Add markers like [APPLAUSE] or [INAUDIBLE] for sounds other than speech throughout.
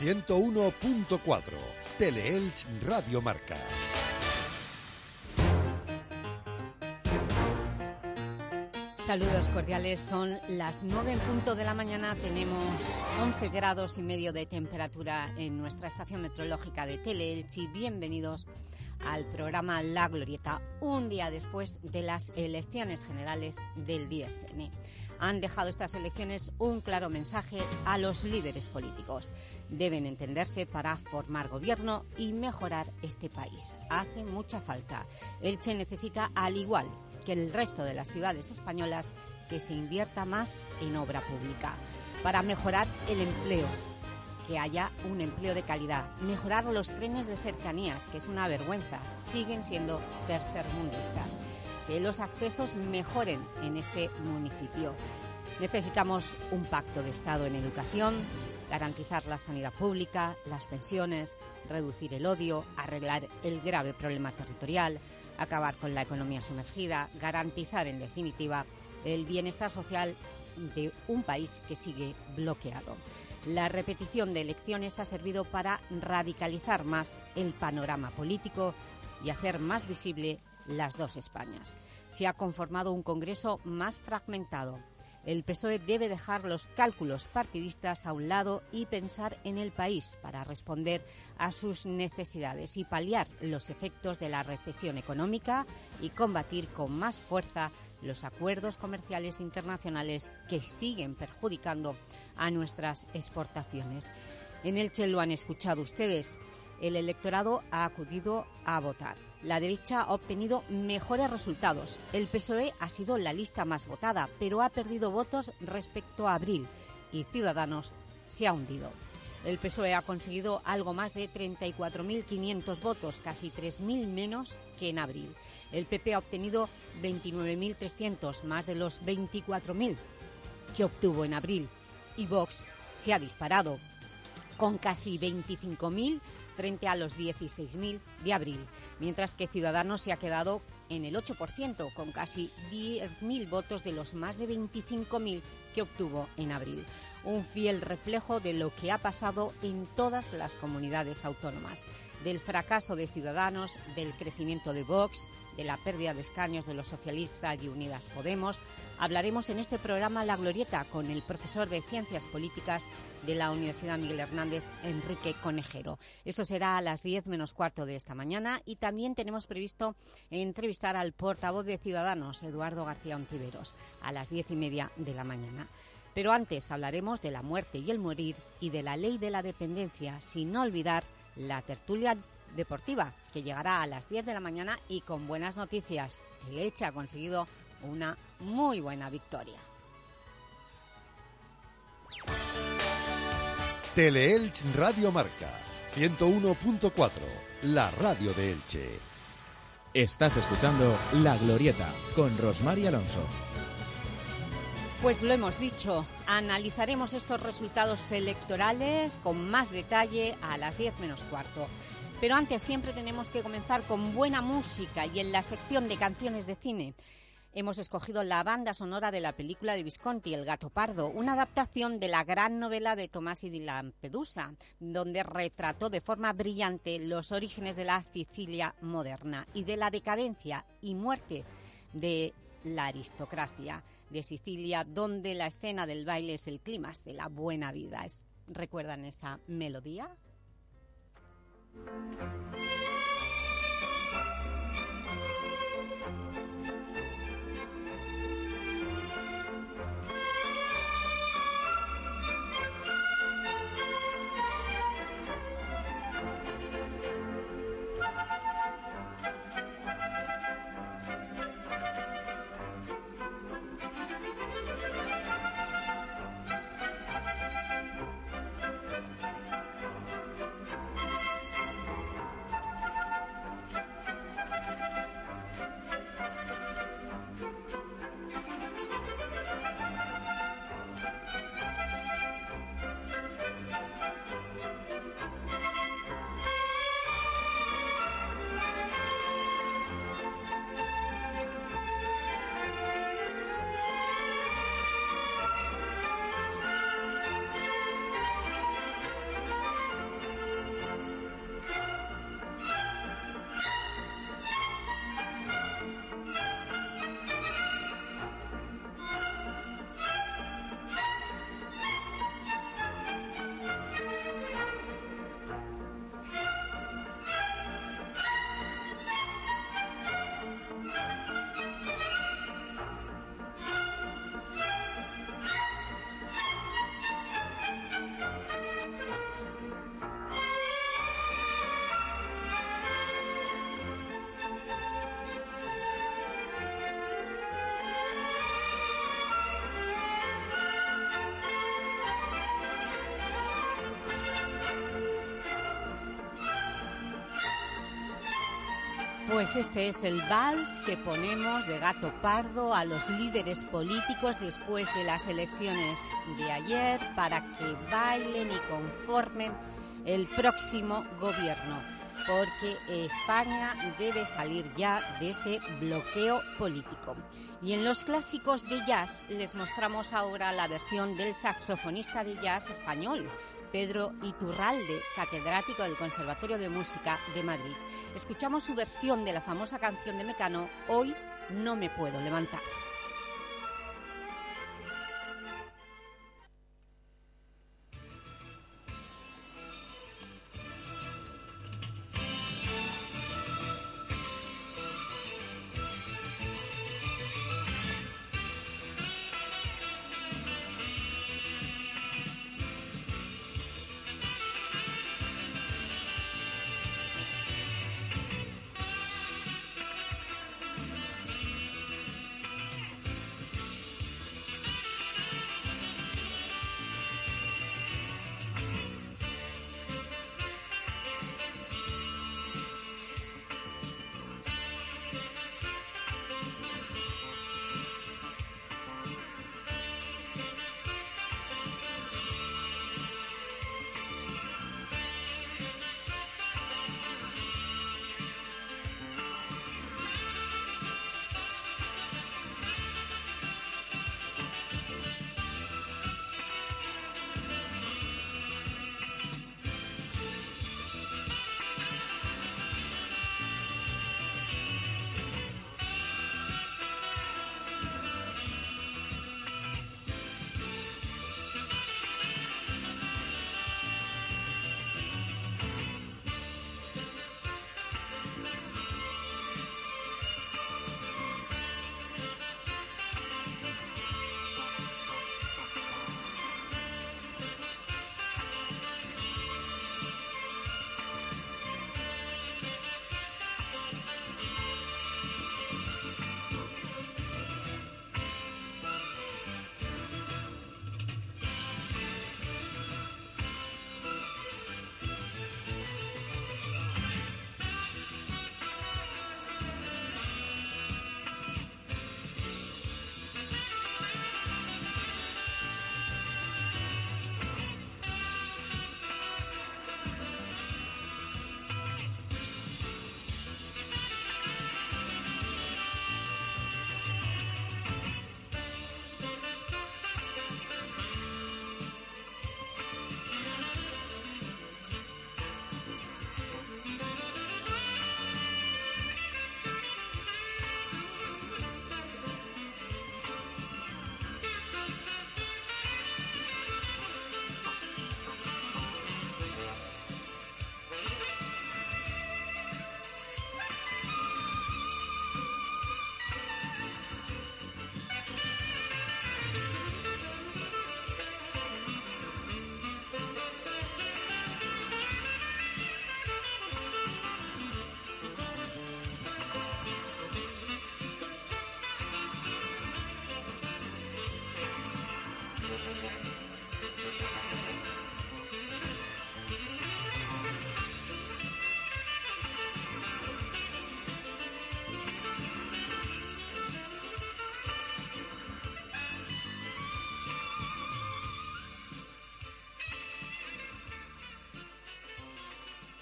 101.4 Teleelch Radio Marca. Saludos cordiales, son las 9 en punto de la mañana, tenemos 11 grados y medio de temperatura en nuestra estación meteorológica de Teleelch y bienvenidos al programa La Glorieta, un día después de las elecciones generales del 10N. Han dejado estas elecciones un claro mensaje a los líderes políticos. Deben entenderse para formar gobierno y mejorar este país. Hace mucha falta. Elche necesita, al igual que el resto de las ciudades españolas que se invierta más en obra pública para mejorar el empleo, que haya un empleo de calidad, mejorar los trenes de cercanías, que es una vergüenza, siguen siendo tercermundistas, que los accesos mejoren en este municipio. Necesitamos un pacto de Estado en educación, garantizar la sanidad pública, las pensiones, reducir el odio, arreglar el grave problema territorial, acabar con la economía sumergida, garantizar, en definitiva, el bienestar social de un país que sigue bloqueado. La repetición de elecciones ha servido para radicalizar más el panorama político y hacer más visible las dos Españas. Se ha conformado un Congreso más fragmentado. El PSOE debe dejar los cálculos partidistas a un lado y pensar en el país para responder a sus necesidades y paliar los efectos de la recesión económica y combatir con más fuerza los acuerdos comerciales internacionales que siguen perjudicando a nuestras exportaciones. En Elche lo han escuchado ustedes. El electorado ha acudido a votar. La derecha ha obtenido mejores resultados. El PSOE ha sido la lista más votada, pero ha perdido votos respecto a abril y Ciudadanos se ha hundido. El PSOE ha conseguido algo más de 34.500 votos, casi 3.000 menos que en abril. El PP ha obtenido 29.300, más de los 24.000 que obtuvo en abril. Y Vox se ha disparado, con casi 25.000 frente a los 16.000 de abril, mientras que Ciudadanos se ha quedado en el 8%, con casi 10.000 votos de los más de 25.000 que obtuvo en abril. Un fiel reflejo de lo que ha pasado en todas las comunidades autónomas, del fracaso de Ciudadanos, del crecimiento de Vox, de la pérdida de escaños de los socialistas y Unidas Podemos, hablaremos en este programa La Glorieta con el profesor de Ciencias Políticas de la Universidad Miguel Hernández, Enrique Conejero. Eso será a las 10 menos cuarto de esta mañana y también tenemos previsto entrevistar al portavoz de Ciudadanos, Eduardo García Ontiveros, a las 10 y media de la mañana. Pero antes hablaremos de la muerte y el morir y de la ley de la dependencia, sin olvidar la tertulia deportiva, que llegará a las 10 de la mañana y con buenas noticias. El Elche ha conseguido una muy buena victoria. Teleelch Radio Marca 101.4, la radio de Elche. Estás escuchando La Glorieta con Rosmar Alonso. Pues lo hemos dicho, analizaremos estos resultados electorales con más detalle a las 10 menos cuarto. Pero antes siempre tenemos que comenzar con buena música y en la sección de canciones de cine hemos escogido la banda sonora de la película de Visconti, El gato pardo, una adaptación de la gran novela de Tomasi di Lampedusa, donde retrató de forma brillante los orígenes de la Sicilia moderna y de la decadencia y muerte de la aristocracia de Sicilia, donde la escena del baile es el clima de la buena vida. ¿Recuerdan esa melodía? Thank you. Pues este es el vals que ponemos de gato pardo a los líderes políticos después de las elecciones de ayer para que bailen y conformen el próximo gobierno, porque España debe salir ya de ese bloqueo político. Y en los clásicos de jazz les mostramos ahora la versión del saxofonista de jazz español, Pedro Iturralde, catedrático del Conservatorio de Música de Madrid. Escuchamos su versión de la famosa canción de Mecano, Hoy no me puedo levantar.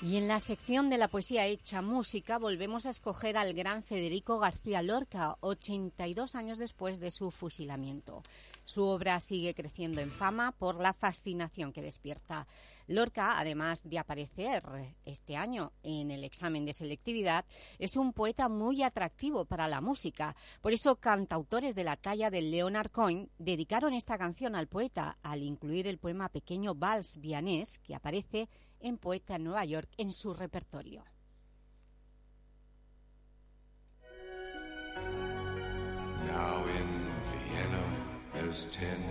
Y en la sección de la poesía hecha música volvemos a escoger al gran Federico García Lorca, 82 años después de su fusilamiento. Su obra sigue creciendo en fama por la fascinación que despierta. Lorca, además de aparecer este año en el examen de selectividad, es un poeta muy atractivo para la música. Por eso, cantautores de la talla de Leonard Cohen dedicaron esta canción al poeta al incluir el poema pequeño Vals Vianés, que aparece Poeta Nueva York en su repertorio. Now in Vienna there's ten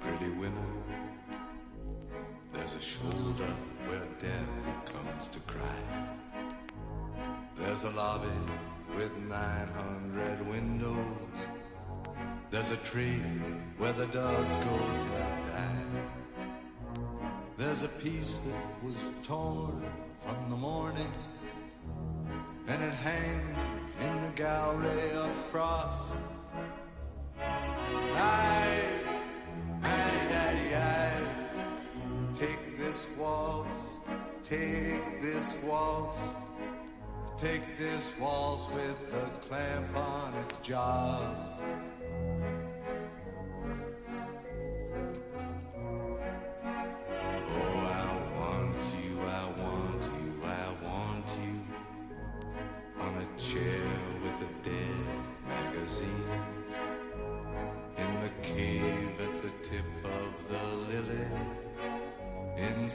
pretty women. There's a shoulder where death comes to cry. There's a lobby with 900 windows. There's a tree where the dogs go to die. There's a piece that was torn from the morning. and it hangs in the gallery of frost. I, I, I, take this waltz, take this waltz, take this waltz with a clamp on its jaws.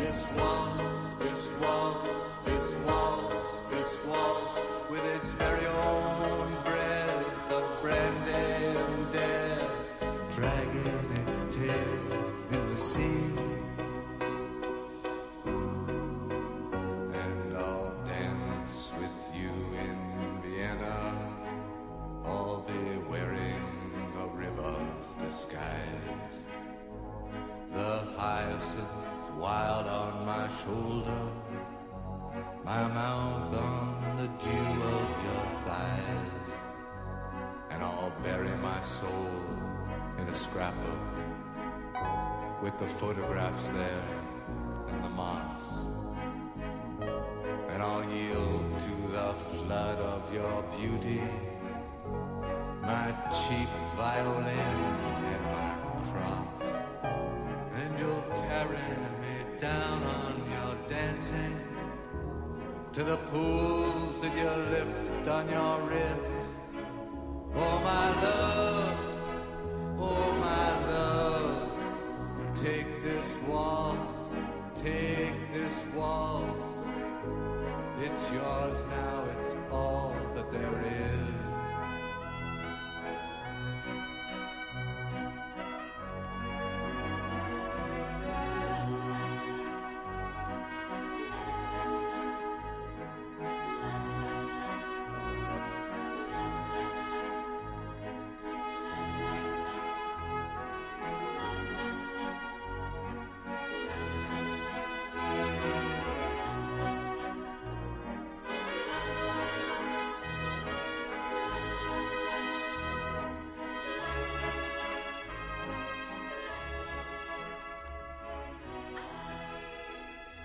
This waltz, this waltz, this waltz, this waltz, with its very own the photographs there and the moss. And I'll yield to the flood of your beauty, my cheap violin and my cross. And you'll carry me down on your dancing to the pools that you lift on your wrist.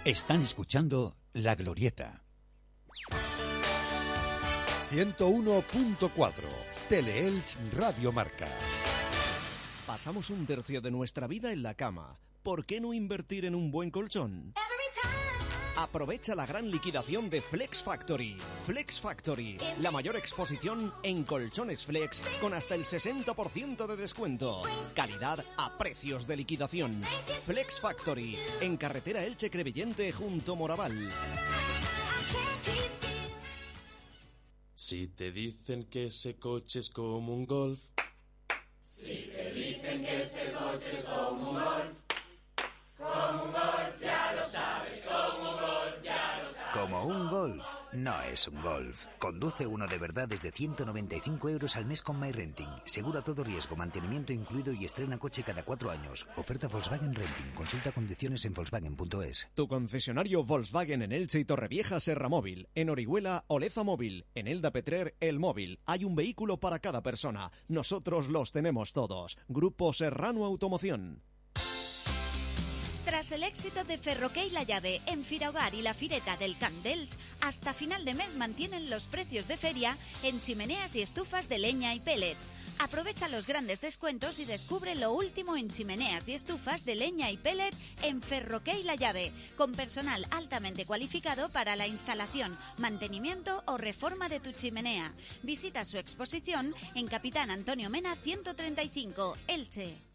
Están escuchando La Glorieta. 101.4 Teleelch Radio Marca. Pasamos un tercio de nuestra vida en la cama. ¿Por qué no invertir en un buen colchón? Aprovecha la gran liquidación de Flex Factory. Flex Factory, la mayor exposición en colchones flex con hasta el 60% de descuento. Calidad a precios de liquidación. Flex Factory, en carretera Elche Crevillente junto Moraval. Si te dicen que ese coche es como un golf. Si te dicen que ese coche es como un golf. Un golf, no es un golf. Conduce uno de verdad desde 195 euros al mes con MyRenting. Seguro a todo riesgo, mantenimiento incluido y estrena coche cada cuatro años. Oferta Volkswagen Renting. Consulta condiciones en Volkswagen.es. Tu concesionario Volkswagen en Elche y Torrevieja Serra Móvil. En Orihuela, Oleza Móvil. En Elda Petrer, El Móvil. Hay un vehículo para cada persona. Nosotros los tenemos todos. Grupo Serrano Automoción. Tras el éxito de Ferroque y La Llave en Firahogar y la Fireta del Camp d'Elx, hasta final de mes mantienen los precios de feria en chimeneas y estufas de leña y pellet. Aprovecha los grandes descuentos y descubre lo último en chimeneas y estufas de leña y pellet en Ferroque y La Llave, con personal altamente cualificado para la instalación, mantenimiento o reforma de tu chimenea. Visita su exposición en Capitán Antonio Mena 135, Elche.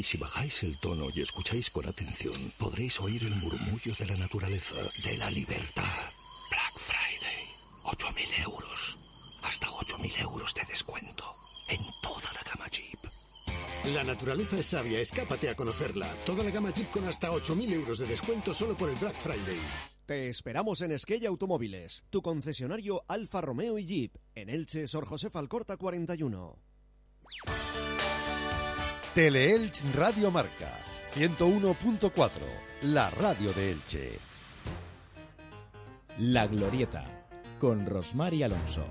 Y si bajáis el tono y escucháis con atención, podréis oír el murmullo de la naturaleza, de la libertad. Black Friday. 8.000 euros. Hasta 8.000 euros de descuento. En toda la gama Jeep. La naturaleza es sabia, escápate a conocerla. Toda la gama Jeep con hasta 8.000 euros de descuento solo por el Black Friday. Te esperamos en Esquella Automóviles, tu concesionario Alfa Romeo y Jeep, en Elche, Sor José Falcorta 41. Teleelch Radio Marca 101.4, la radio de Elche. La Glorieta, con Rosmar y Alonso.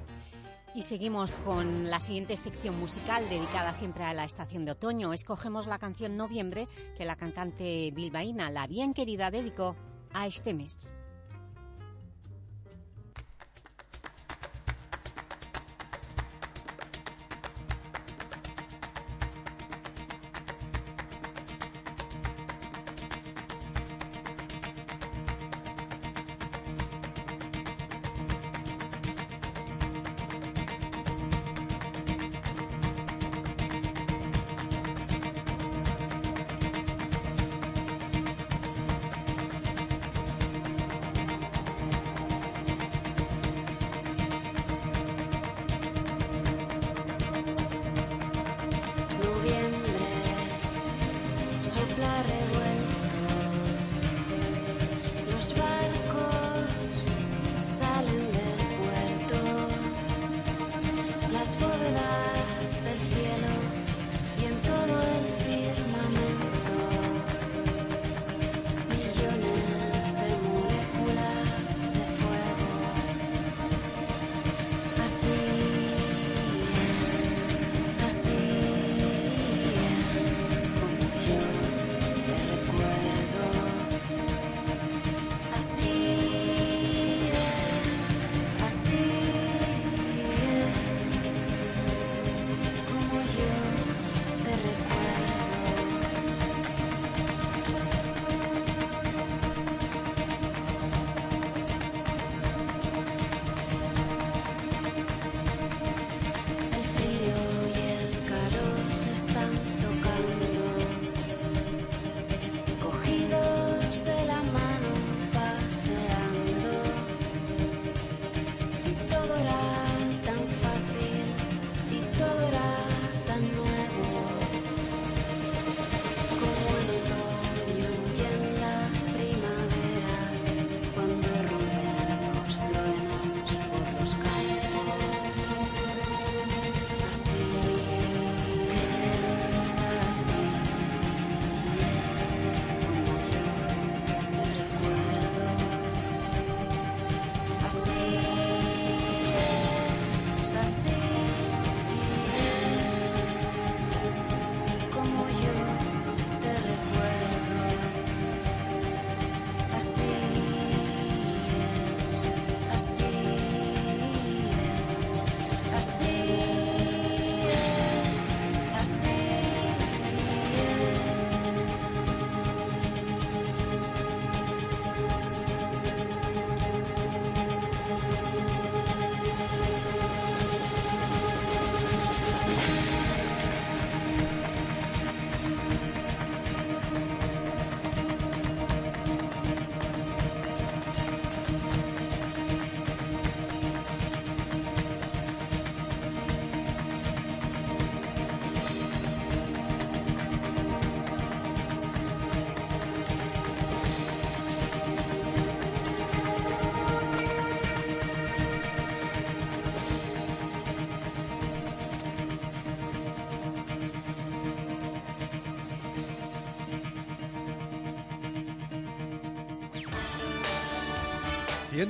Y seguimos con la siguiente sección musical dedicada siempre a la estación de otoño. Escogemos la canción Noviembre que la cantante bilbaína La Bien Querida dedicó a este mes.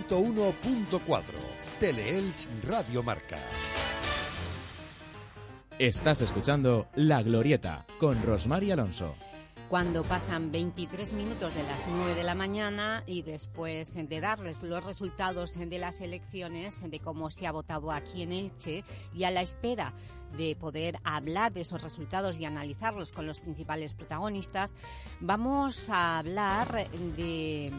101.4 Teleelch Radio Marca. Estás escuchando La Glorieta con Rosmar Alonso. Cuando pasan 23 minutos de las 9 de la mañana y después de darles los resultados de las elecciones, de cómo se ha votado aquí en Elche y a la espera de poder hablar de esos resultados y analizarlos con los principales protagonistas, vamos a hablar de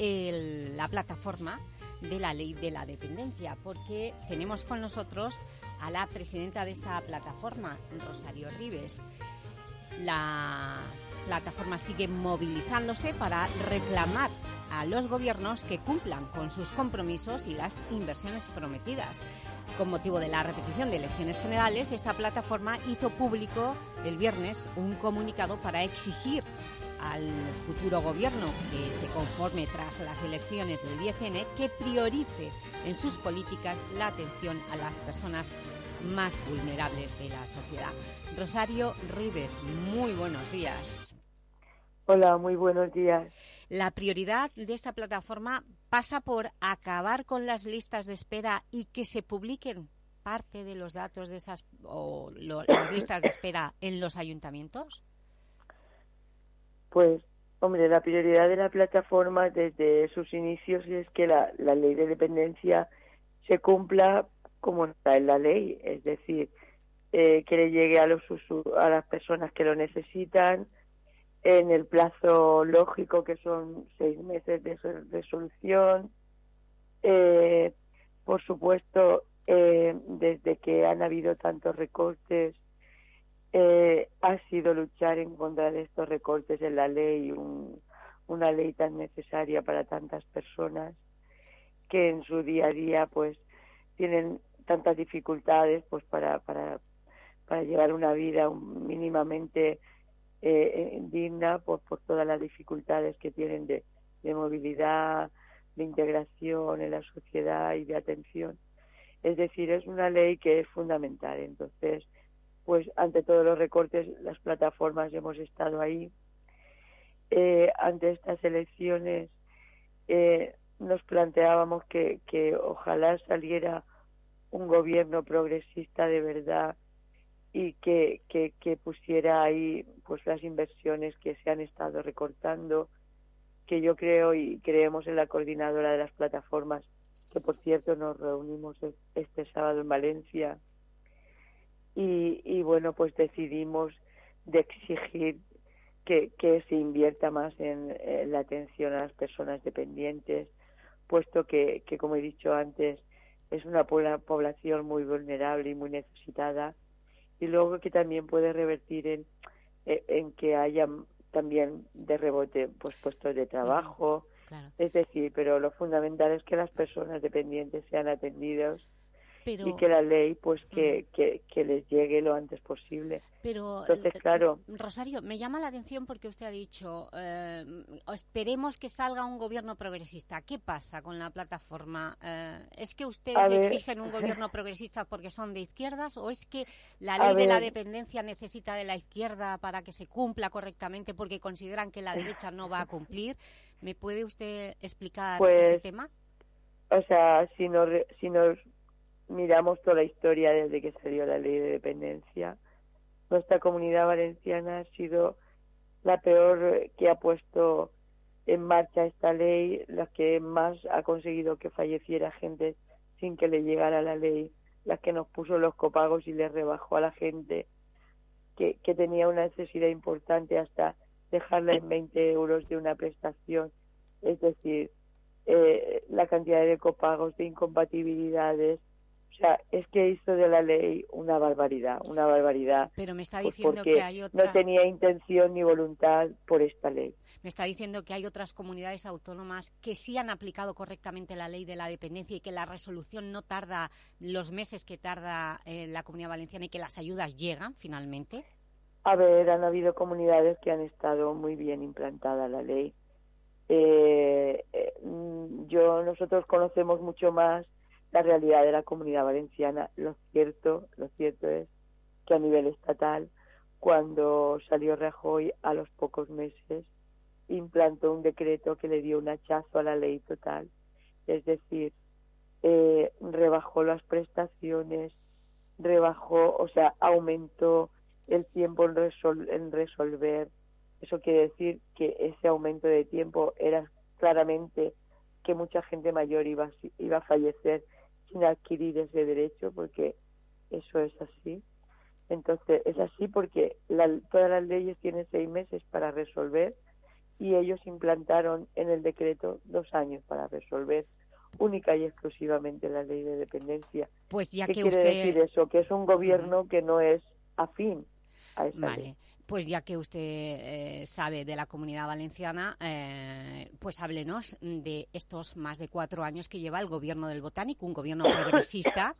la plataforma de la ley de la dependencia, porque tenemos con nosotros a la presidenta de esta plataforma, Rosario Rives. La plataforma sigue movilizándose para reclamar a los gobiernos que cumplan con sus compromisos y las inversiones prometidas. Con motivo de la repetición de elecciones generales, esta plataforma hizo público el viernes un comunicado para exigir al futuro gobierno que se conforme tras las elecciones del 10N que priorice en sus políticas la atención a las personas más vulnerables de la sociedad. Rosario Rives, muy buenos días. Hola, muy buenos días. La prioridad de esta plataforma pasa por acabar con las listas de espera y que se publiquen parte de los datos de esas o las listas de espera en los ayuntamientos. Pues, hombre, la prioridad de la plataforma desde sus inicios es que la, ley de dependencia se cumpla como está en la ley, es decir, eh, que le llegue a, los, a las personas que lo necesitan en el plazo lógico que son seis meses de resolución. Eh, por supuesto, eh, desde que han habido tantos recortes eh, ha sido luchar en contra de estos recortes en la ley, una ley tan necesaria para tantas personas que en su día a día pues tienen tantas dificultades pues para, para, para llevar una vida mínimamente eh, digna por, por todas las dificultades que tienen de, de movilidad, de integración en la sociedad y de atención. Es decir, es una ley que es fundamental. Entonces, pues ante todos los recortes las plataformas hemos estado ahí. Eh, ante estas elecciones eh, nos planteábamos que, que ojalá saliera un gobierno progresista de verdad y que, que, que, pusiera ahí pues las inversiones que se han estado recortando que yo creo y creemos en la coordinadora de las plataformas que por cierto nos reunimos este sábado en Valencia y, bueno, pues decidimos de exigir que, que se invierta más en, la atención a las personas dependientes, puesto que, que, como he dicho antes, es una población muy vulnerable y muy necesitada, y luego que también puede revertir en, en que haya también de rebote pues puestos de trabajo, es decir, pero lo fundamental es que las personas dependientes sean atendidas y que la ley pues que, que, que, les llegue lo antes posible. Pero, Entonces, claro... Rosario, me llama la atención porque usted ha dicho eh, esperemos que salga un gobierno progresista. ¿Qué pasa con la plataforma? Eh, ¿Es que ustedes exigen un gobierno [LAUGHS] progresista porque son de izquierdas o es que la ley de la dependencia necesita de la izquierda para que se cumpla correctamente porque consideran que la derecha no va a cumplir? ¿Me puede usted explicar pues, este tema? O sea, si nos, si nos miramos toda la historia desde que salió la ley de dependencia, nuestra comunidad valenciana ha sido la peor que ha puesto en marcha esta ley, las que más ha conseguido que falleciera gente sin que le llegara la ley, las que nos puso los copagos y le rebajó a la gente que, que tenía una necesidad importante hasta dejarla en 20 euros de una prestación. Es decir, eh, la cantidad de copagos, de incompatibilidades, sea, es que hizo de la ley una barbaridad, una barbaridad. Pero me está pues diciendo que hay otra... No tenía intención ni voluntad por esta ley. Me está diciendo que hay otras comunidades autónomas que sí han aplicado correctamente la ley de la dependencia y que la resolución no tarda los meses que tarda eh, la Comunidad Valenciana y que las ayudas llegan finalmente. A ver, han habido comunidades que han estado muy bien implantada la ley. Eh, eh, mm, yo nosotros conocemos mucho más la realidad de la comunidad valenciana. Lo cierto, lo cierto es que a nivel estatal, cuando salió Rajoy a los pocos meses, implantó un decreto que le dio un hachazo a la ley total. Es decir, eh, rebajó las prestaciones, rebajó, o sea, aumentó el tiempo en, en resolver. Eso quiere decir que ese aumento de tiempo era claramente que mucha gente mayor iba, iba a fallecer sin adquirir ese derecho, porque eso es así. Entonces, es así porque todas las leyes tienen seis meses para resolver y ellos implantaron en el decreto dos años para resolver única y exclusivamente la ley de dependencia. Pues ya ¿Qué que quiere usted... decir eso? Que es un gobierno que no es afín a esa Vale. ley. Pues ya que usted eh, sabe de la Comunidad Valenciana, eh, pues háblenos de estos más de cuatro años que lleva el Gobierno del Botánico, un gobierno [LAUGHS] progresista,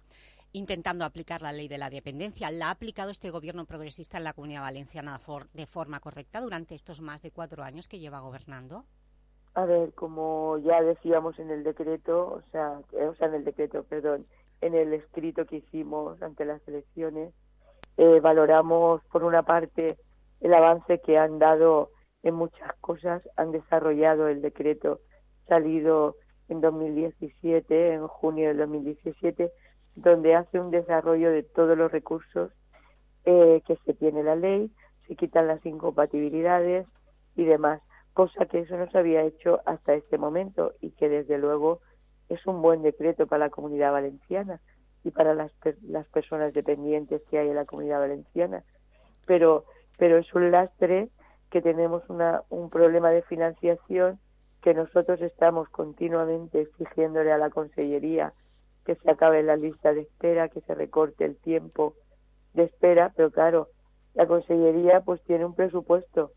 intentando aplicar la ley de la dependencia. ¿La ha aplicado este Gobierno progresista en la Comunidad Valenciana for- de forma correcta durante estos más de cuatro años que lleva gobernando? A ver, como ya decíamos en el decreto, o sea, eh, o sea, en el decreto, perdón, en el escrito que hicimos ante las elecciones, eh, valoramos por una parte el avance que han dado en muchas cosas, han desarrollado el decreto salido en 2017, en junio del 2017, donde hace un desarrollo de todos los recursos eh, que se tiene la ley, se quitan las incompatibilidades y demás, cosa que eso no se había hecho hasta este momento y que desde luego es un buen decreto para la comunidad valenciana y para las, las personas dependientes que hay en la comunidad valenciana. Pero, pero es un lastre que tenemos una, un problema de financiación que nosotros estamos continuamente exigiéndole a la Consellería que se acabe la lista de espera, que se recorte el tiempo de espera, pero claro, la Consellería pues tiene un presupuesto,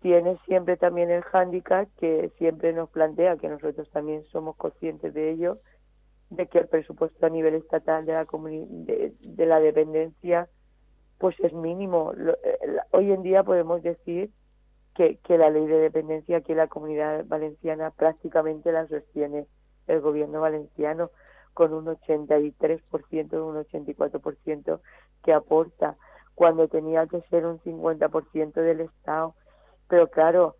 tiene siempre también el hándicap que siempre nos plantea, que nosotros también somos conscientes de ello, de que el presupuesto a nivel estatal de la, de la dependencia pues es mínimo. Eh, hoy en día podemos decir que, que la ley de dependencia aquí en la comunidad valenciana prácticamente la sostiene el gobierno valenciano con un 83%, un 84% que aporta, cuando tenía que ser un 50% del Estado. Pero claro,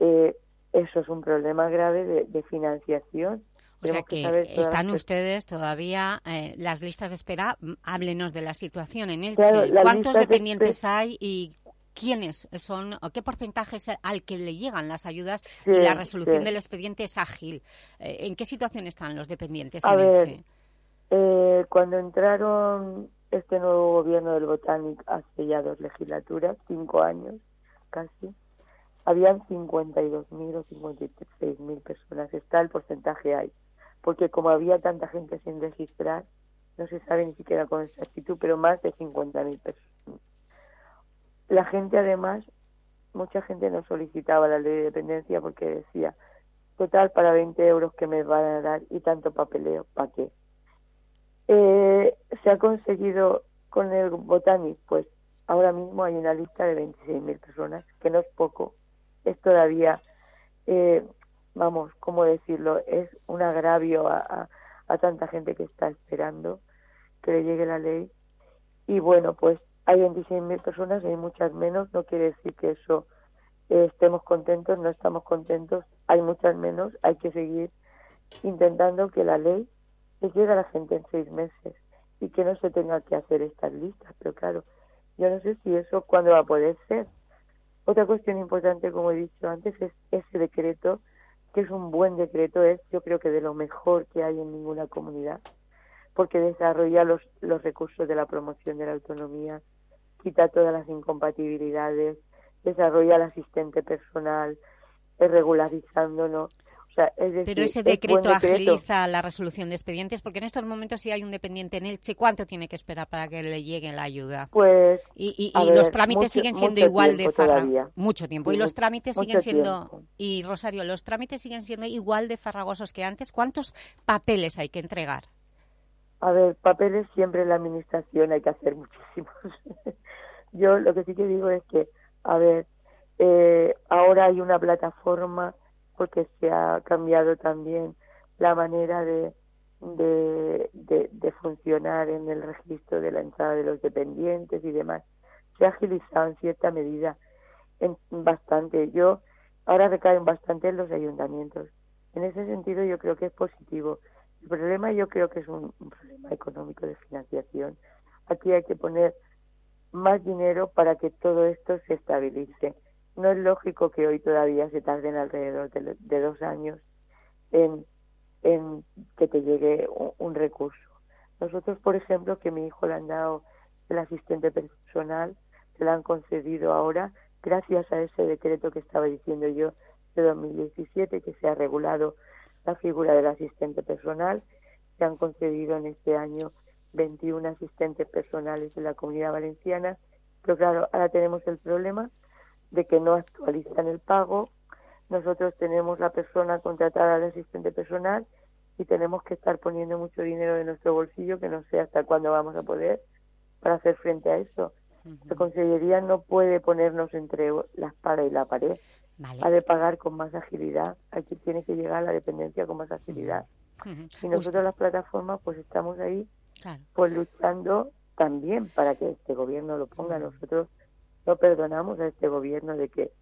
eh, eso es un problema grave de financiación. O sea que están ustedes todavía, eh, las listas de espera, háblenos de la situación en Elche. Claro, ¿Cuántos de dependientes hay y quiénes son, o qué porcentaje es al que le llegan las ayudas y Sí, la resolución sí. del expediente es ágil? Eh, ¿En qué situación están los dependientes A en ver, Elche? eh, cuando entraron este nuevo gobierno del Botanic hace ya dos legislaturas, cinco años casi, habían 52.000 o 56.000 personas. Está el porcentaje ahí. Porque como había tanta gente sin registrar, no se sabe ni siquiera con exactitud, pero más de 50.000 personas. La gente además, mucha gente no solicitaba la ley de dependencia porque decía, total, para 20 euros que me van a dar y tanto papeleo, ¿para qué? Eh, se ha conseguido con el Botanic, pues ahora mismo hay una lista de 26.000 personas, que no es poco, es todavía, eh, vamos, ¿cómo decirlo? Es un agravio a, a, tanta gente que está esperando que le llegue la ley. Y bueno, pues hay 26.000 personas, hay muchas menos, no quiere decir que eso eh, estemos contentos, no estamos contentos, hay muchas menos, hay que seguir intentando que la ley les llegue a la gente en seis meses y que no se tenga que hacer estas listas. Pero claro, yo no sé si eso cuándo va a poder ser. Otra cuestión importante, como he dicho antes, es ese decreto que es un buen decreto, es yo creo que de lo mejor que hay en ninguna comunidad, porque desarrolla los, los recursos de la promoción de la autonomía, quita todas las incompatibilidades, desarrolla el asistente personal, regularizándonos. Es decir, Pero ese es decreto, agiliza la resolución de expedientes, porque en estos momentos si hay un dependiente en Elche, ¿cuánto tiene que esperar para que le llegue la ayuda? Pues y, y- a y ver, los trámites mucho- siguen siendo igual de farragosos. Mucho tiempo. Sí, y los trámites siguen siendo... tiempo. Y Rosario, ¿los trámites siguen siendo igual de farragosos que antes? ¿Cuántos papeles hay que entregar? A ver, papeles siempre en la administración hay que hacer [LAUGHS] muchísimos. Yo lo que sí que digo es que, a ver, eh, ahora hay una plataforma porque se ha cambiado también la manera de, de, funcionar en el registro de la entrada de los dependientes y demás. Se ha agilizado en cierta medida en, bastante. Yo ahora recaen bastante en los ayuntamientos. En ese sentido yo creo que es positivo. El problema yo creo que es un problema económico de financiación. Aquí hay que poner más dinero para que todo esto se estabilice. No es lógico que hoy todavía se tarden alrededor de, lo- dos años en, en que te llegue un, un recurso. Nosotros, por ejemplo, que mi hijo le han dado el asistente personal, se le han concedido ahora, gracias a ese decreto que estaba diciendo yo de 2017, que se ha regulado la figura del asistente personal, se han concedido en este año 21 asistentes personales de la comunidad valenciana, pero claro, ahora tenemos el problema de que no actualizan el pago, nosotros tenemos la persona contratada de asistente personal y tenemos que estar poniendo mucho dinero de nuestro bolsillo que no sé hasta cuándo vamos a poder para hacer frente a eso. La Consellería no puede ponernos entre la espada y la pared. Vale. Ha de pagar con más agilidad. Aquí tiene que llegar la dependencia con más agilidad. Y nosotros las plataformas pues estamos ahí Claro. pues luchando también para que este gobierno lo ponga. Nosotros no perdonamos a este gobierno de que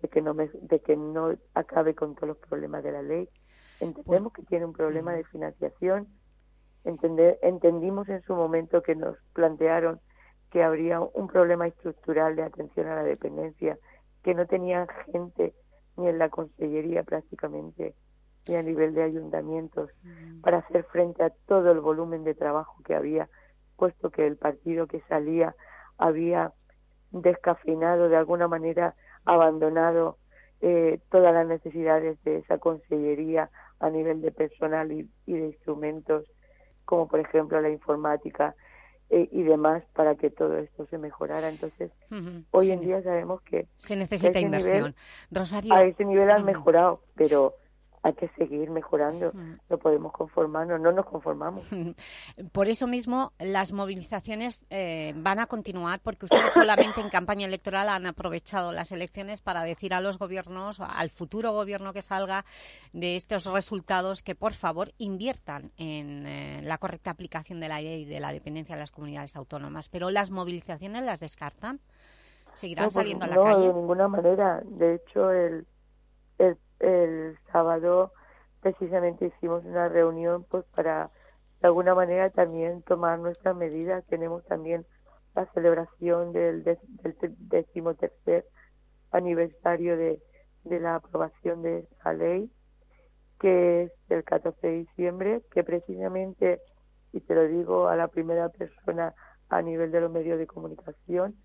de que no me- de que no acabe con todos los problemas de la ley. Entendemos que tiene un problema de financiación. Entender, entendimos en su momento que nos plantearon que habría un problema estructural de atención a la dependencia, que no tenían gente ni en la consellería prácticamente, ni a nivel de ayuntamientos, para hacer frente a todo el volumen de trabajo que había, puesto que el partido que salía había descafeinado, de alguna manera abandonado eh, todas las necesidades de esa consellería a nivel de personal y, y de instrumentos, como por ejemplo la informática eh, y demás, para que todo esto se mejorara. Entonces, hoy Se en día sabemos que Se necesita inversión. nivel- Rosario, a ese nivel han mejorado, pero hay que seguir mejorando. No podemos conformarnos, no nos conformamos. Por eso mismo las movilizaciones eh, van a continuar porque ustedes [LAUGHS] solamente en campaña electoral han aprovechado las elecciones para decir a los gobiernos, al futuro gobierno que salga de estos resultados que por favor inviertan en eh, la correcta aplicación de la ley de la dependencia de las comunidades autónomas. Pero las movilizaciones las descartan. Seguirán No, pues, saliendo a la no, calle. de ninguna manera. De hecho, el, el, el sábado precisamente hicimos una reunión pues para de alguna manera también tomar nuestras medidas. Tenemos también la celebración del, dec- del te- decimotercer aniversario de, de la aprobación de esa ley, que es el 14 de diciembre, que precisamente, y te lo digo a la primera persona a nivel de los medios de comunicación,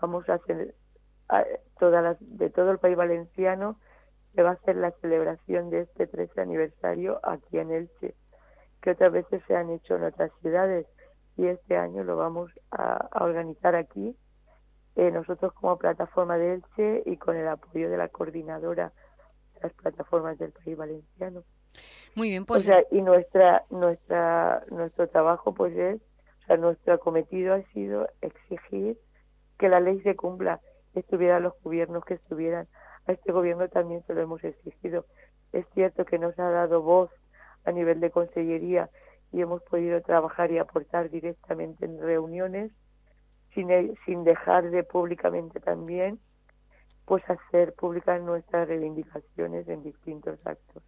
vamos a hacer a- todas las, de todo el país valenciano se va a hacer la celebración de este 13 aniversario aquí en Elche, que otras veces se han hecho en otras ciudades y este año lo vamos a, a organizar aquí, eh, nosotros como plataforma de Elche y con el apoyo de la coordinadora de las plataformas del país valenciano. Muy bien, pues O sea, y nuestra, nuestra, nuestro trabajo pues es, o sea, nuestro acometido ha sido exigir que la ley se cumpla, estuvieran los gobiernos que estuvieran. A este gobierno también se lo hemos exigido. Es cierto que nos ha dado voz a nivel de consellería y hemos podido trabajar y aportar directamente en reuniones sin, sin dejar de públicamente también pues hacer públicas nuestras reivindicaciones en distintos actos.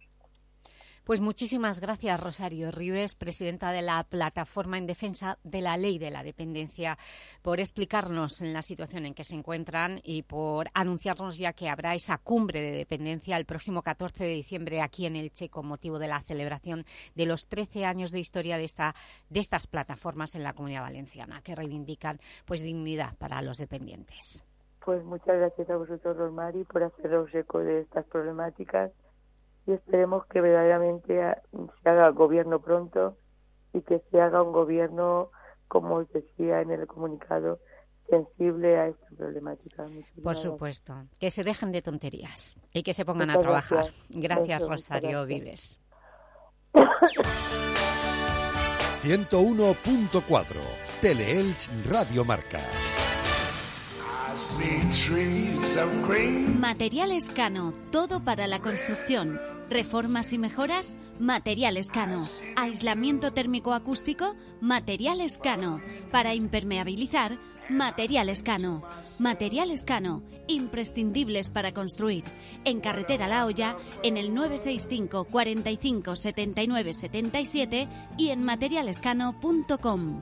Pues muchísimas gracias, Rosario Rives, presidenta de la Plataforma en Defensa de la Ley de la Dependencia, por explicarnos la situación en que se encuentran y por anunciarnos ya que habrá esa cumbre de dependencia el próximo 14 de diciembre aquí en Elche con motivo de la celebración de los 13 años de historia de, esta, de estas plataformas en la Comunidad Valenciana, que reivindican pues dignidad para los dependientes. Pues muchas gracias a vosotros, Rosmari, por haceros eco de estas problemáticas y esperemos que verdaderamente se haga gobierno pronto y que se haga un gobierno, como os decía en el comunicado, sensible a esta problemática. Por supuesto. Que se dejen de tonterías y que se pongan a trabajar. Gracias, Rosario Vives. [COUGHS] 101.4 Teleelch Radio Marca. Materiales Cano, todo para la construcción. Reformas y mejoras, Materiales Cano. Aislamiento térmico acústico, Materiales Cano. Para impermeabilizar, Materiales Cano. Materiales Cano, imprescindibles para construir. En Carretera La Hoya, en el 965 45 79 77 y en materialescano.com.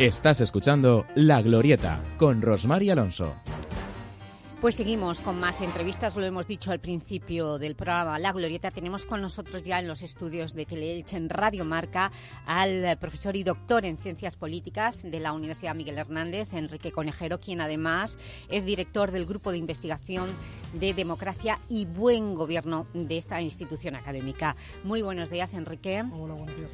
Estás escuchando La Glorieta con Rosmar Alonso. Pues seguimos con más entrevistas, lo hemos dicho al principio del programa La Glorieta. Tenemos con nosotros ya en los estudios de Teleelche en Radio Marca al profesor y doctor en Ciencias Políticas de la Universidad Miguel Hernández, Enrique Conejero, quien además es director del Grupo de Investigación de Democracia y Buen Gobierno de esta institución académica. Muy buenos días, Enrique. Hola, buenos días.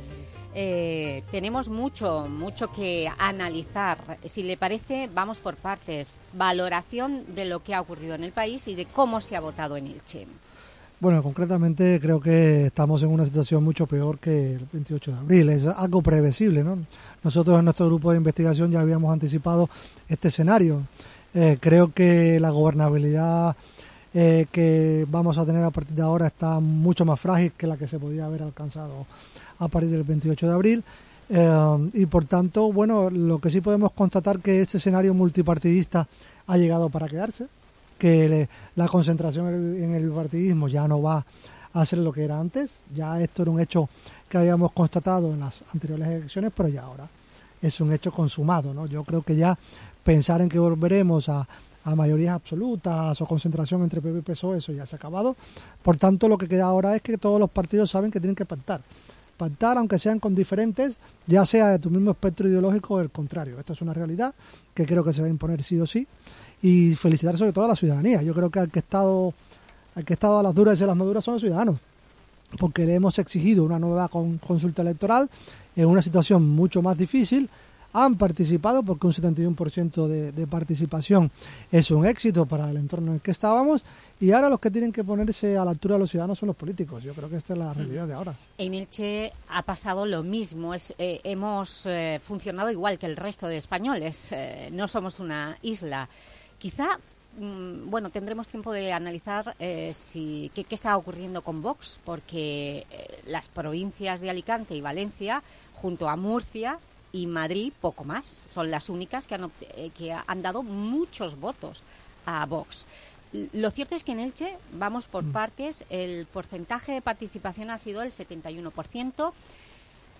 Eh, tenemos mucho, mucho que analizar. Si le parece, vamos por partes. Valoración de lo que ha ocurrido en el país y de cómo se ha votado en Elche. Bueno, concretamente creo que estamos en una situación mucho peor que el 28 de abril. Es algo previsible, ¿no? Nosotros en nuestro grupo de investigación ya habíamos anticipado este escenario. Eh, creo que la gobernabilidad eh, que vamos a tener a partir de ahora está mucho más frágil que la que se podía haber alcanzado a partir del 28 de abril. Eh, y por tanto, bueno, lo que sí podemos constatar que este escenario multipartidista ha llegado para quedarse, que la concentración en el bipartidismo ya no va a ser lo que era antes, ya esto era un hecho que habíamos constatado en las anteriores elecciones, pero ya ahora es un hecho consumado, ¿no? Yo creo que ya pensar en que volveremos a, a mayorías absolutas o concentración entre PP y PSOE, eso ya se ha acabado. Por tanto, lo que queda ahora es que todos los partidos saben que tienen que pactar pactar, aunque sean con diferentes, ya sea de tu mismo espectro ideológico o el contrario. Esto es una realidad que creo que se va a imponer sí o sí. Y felicitar sobre todo a la ciudadanía. Yo creo que al que, estado, al que ha estado a las duras y a las maduras son los ciudadanos. Porque le hemos exigido una nueva consulta electoral en una situación mucho más difícil, han participado porque un 71% de, de participación es un éxito para el entorno en el que estábamos y ahora los que tienen que ponerse a la altura de los ciudadanos son los políticos. Yo creo que esta es la realidad de ahora. En Elche ha pasado lo mismo. Es, eh, hemos eh, funcionado igual que el resto de españoles. Eh, no somos una isla. Quizá, mm, bueno, tendremos tiempo de analizar si, qué, qué, está ocurriendo con Vox, porque las provincias de Alicante y Valencia, junto a Murcia, y Madrid poco más. Son las únicas que han, eh, que han dado muchos votos a Vox. Lo cierto es que en Elche, vamos por mm. partes, el porcentaje de participación ha sido el 71%,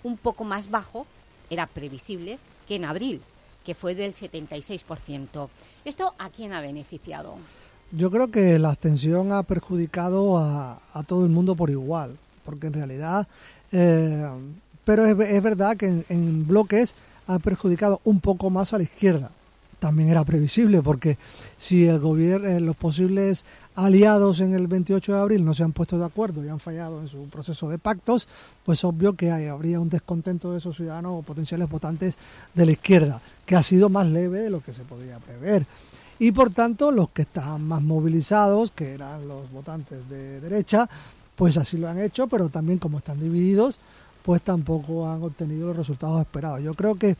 un poco más bajo, era previsible, que en abril, que fue del 76%. ¿Esto a quién ha beneficiado? Yo creo que la abstención ha perjudicado a, todo el mundo por igual, porque en realidad, eh, pero es, verdad que en, bloques ha perjudicado un poco más a la izquierda. También era previsible, porque si el gobierno, eh, los posibles aliados en el 28 de abril no se han puesto de acuerdo y han fallado en su proceso de pactos, pues obvio que hay, habría un descontento de esos ciudadanos o potenciales votantes de la izquierda, que ha sido más leve de lo que se podía prever. Y por tanto, los que estaban más movilizados, que eran los votantes de derecha, pues así lo han hecho, pero también como están divididos, pues tampoco han obtenido los resultados esperados. Yo creo que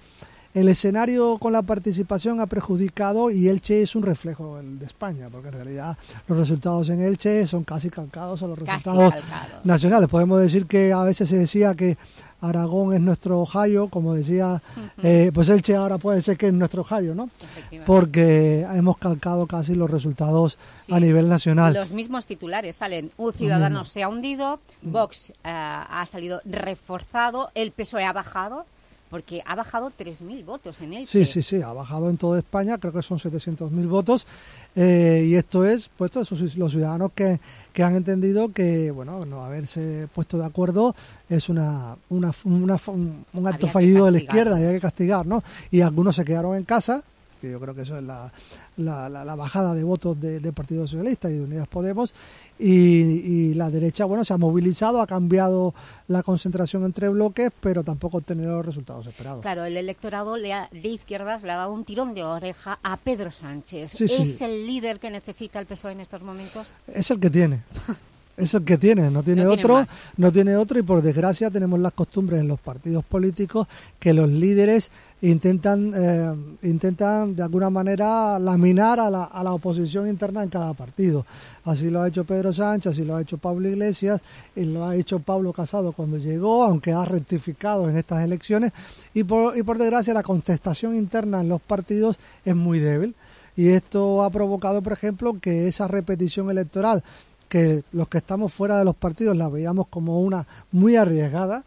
el escenario con la participación ha perjudicado y Elche es un reflejo de España, porque en realidad los resultados en Elche son casi calcados a los resultados nacionales. Podemos decir que a veces se decía que Aragón es nuestro Ohio, como decía, eh, pues Elche ahora puede ser que es nuestro Ohio, ¿no? Porque hemos calcado casi los resultados sí. a nivel nacional. Los mismos titulares salen, un ciudadano se ha hundido, Vox uh, ha salido reforzado, el PSOE ha bajado, porque ha bajado 3.000 votos en Elche. Sí, sí, sí, ha bajado en toda España, creo que son 700.000 votos, eh, y esto es, pues, los ciudadanos que, que han entendido que, bueno, no haberse puesto de acuerdo es una, una, una un acto fallido de la izquierda hay que castigar, ¿no? Y algunos se quedaron en casa, que yo creo que eso es la, la, la, la bajada de votos del de Partido Socialista y de Unidas Podemos, y, y, la derecha, bueno, se ha movilizado, ha cambiado la concentración entre bloques, pero tampoco ha obtenido los resultados esperados. Claro, el electorado le ha, de izquierdas le ha dado un tirón de oreja a Pedro Sánchez. Sí, ¿Es sí. el líder que necesita el PSOE en estos momentos? Es el que tiene. [LAUGHS] es el que tiene, no tiene no otro, tiene no tiene otro y por desgracia tenemos las costumbres en los partidos políticos que los líderes intentan eh, intentan de alguna manera laminar a la, a la oposición interna en cada partido. Así lo ha hecho Pedro Sánchez, así lo ha hecho Pablo Iglesias, y lo ha hecho Pablo Casado cuando llegó, aunque ha rectificado en estas elecciones, y por, y por desgracia la contestación interna en los partidos es muy débil. Y esto ha provocado, por ejemplo, que esa repetición electoral que los que estamos fuera de los partidos la veíamos como una muy arriesgada,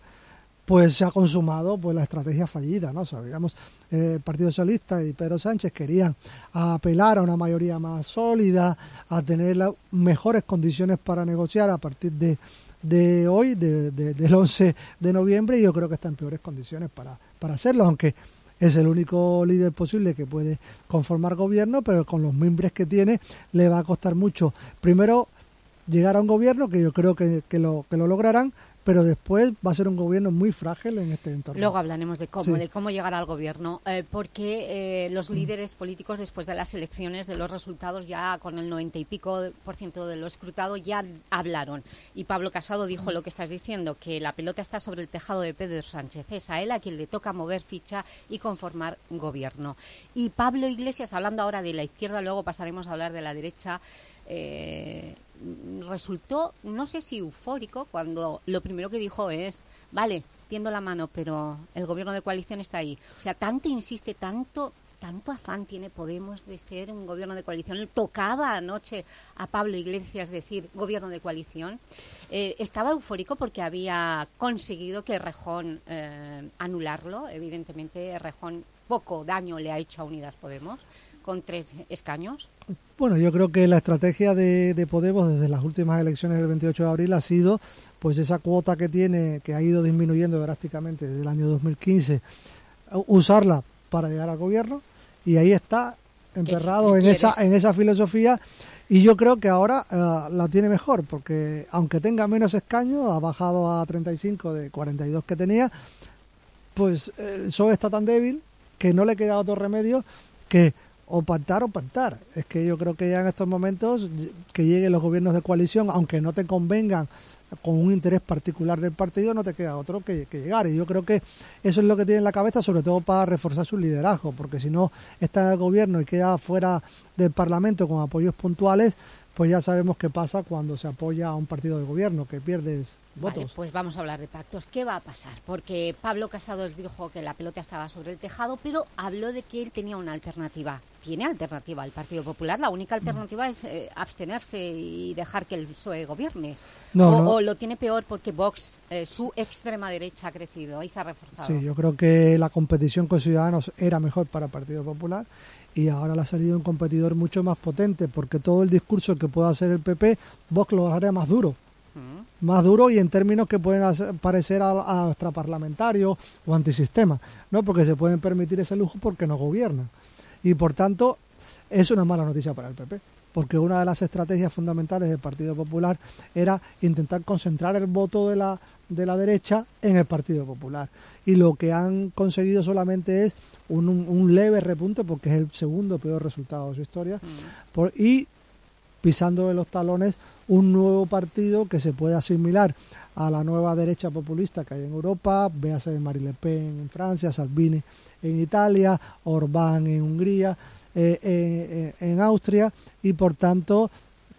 pues se ha consumado pues la estrategia fallida, ¿no? Sabíamos eh, Partido Socialista y Pedro Sánchez querían apelar a una mayoría más sólida, a tener las mejores condiciones para negociar a partir de, de hoy, de, de, del 11 de noviembre, y yo creo que está en peores condiciones para, para hacerlo, aunque es el único líder posible que puede conformar gobierno, pero con los miembros que tiene le va a costar mucho. Primero, llegar a un gobierno que yo creo que, que, lo, que lo lograrán, pero después va a ser un gobierno muy frágil en este entorno. Luego hablaremos de cómo, sí. de cómo llegar al gobierno, eh, porque eh, los líderes políticos después de las elecciones, de los resultados, ya con el 90 y pico por ciento de lo escrutado, ya hablaron. Y Pablo Casado dijo lo que estás diciendo, que la pelota está sobre el tejado de Pedro Sánchez. Es a él a quien le toca mover ficha y conformar gobierno. Y Pablo Iglesias, hablando ahora de la izquierda, luego pasaremos a hablar de la derecha, eh, resultó, no sé si eufórico, cuando lo primero que dijo es, vale, tiendo la mano, pero el gobierno de coalición está ahí. O sea, tanto insiste, tanto tanto afán tiene Podemos de ser un gobierno de coalición. Tocaba anoche a Pablo Iglesias decir gobierno de coalición. Eh, estaba eufórico porque había conseguido que Rejón eh, anularlo. Evidentemente, Rejón poco daño le ha hecho a Unidas Podemos con tres escaños. Bueno, yo creo que la estrategia de, de, Podemos desde las últimas elecciones del 28 de abril ha sido pues esa cuota que tiene, que ha ido disminuyendo drásticamente desde el año 2015, usarla para llegar al gobierno y ahí está enterrado en esa, en esa filosofía y yo creo que ahora uh, la tiene mejor porque aunque tenga menos escaños, ha bajado a 35 de 42 que tenía, pues el PSOE está tan débil que no le queda otro remedio que o pactar o pactar. Es que yo creo que ya en estos momentos que lleguen los gobiernos de coalición, aunque no te convengan con un interés particular del partido, no te queda otro que, que, llegar. Y yo creo que eso es lo que tiene en la cabeza, sobre todo para reforzar su liderazgo, porque si no está en el gobierno y queda fuera del Parlamento con apoyos puntuales, pues ya sabemos qué pasa cuando se apoya a un partido de gobierno, que pierdes votos. Vale, pues vamos a hablar de pactos. ¿Qué va a pasar? Porque Pablo Casado dijo que la pelota estaba sobre el tejado, pero habló de que él tenía una alternativa. Tiene alternativa el Partido Popular. La única alternativa mm. es eh, abstenerse y dejar que el PSOE gobierne. No, o, no. o, lo tiene peor porque Vox, eh, su extrema derecha, ha crecido y se ha reforzado. Sí, yo creo que la competición con Ciudadanos era mejor para el Partido Popular y ahora le ha salido un competidor mucho más potente porque todo el discurso que pueda hacer el PP, Vox lo hará más duro. Más duro y en términos que pueden parecer a, a extraparlamentarios o antisistema, ¿no? Porque se pueden permitir ese lujo porque no gobiernan. Y por tanto, es una mala noticia para el PP porque una de las estrategias fundamentales del Partido Popular era intentar concentrar el voto de la, de la derecha en el Partido Popular. Y lo que han conseguido solamente es un, un, leve repunte, porque es el segundo peor resultado de su historia, mm. por, y pisando de los talones un nuevo partido que se puede asimilar a la nueva derecha populista que hay en Europa, véase Marine Le Pen en Francia, Salvini en Italia, Orbán en Hungría, eh, eh, en Austria y por tanto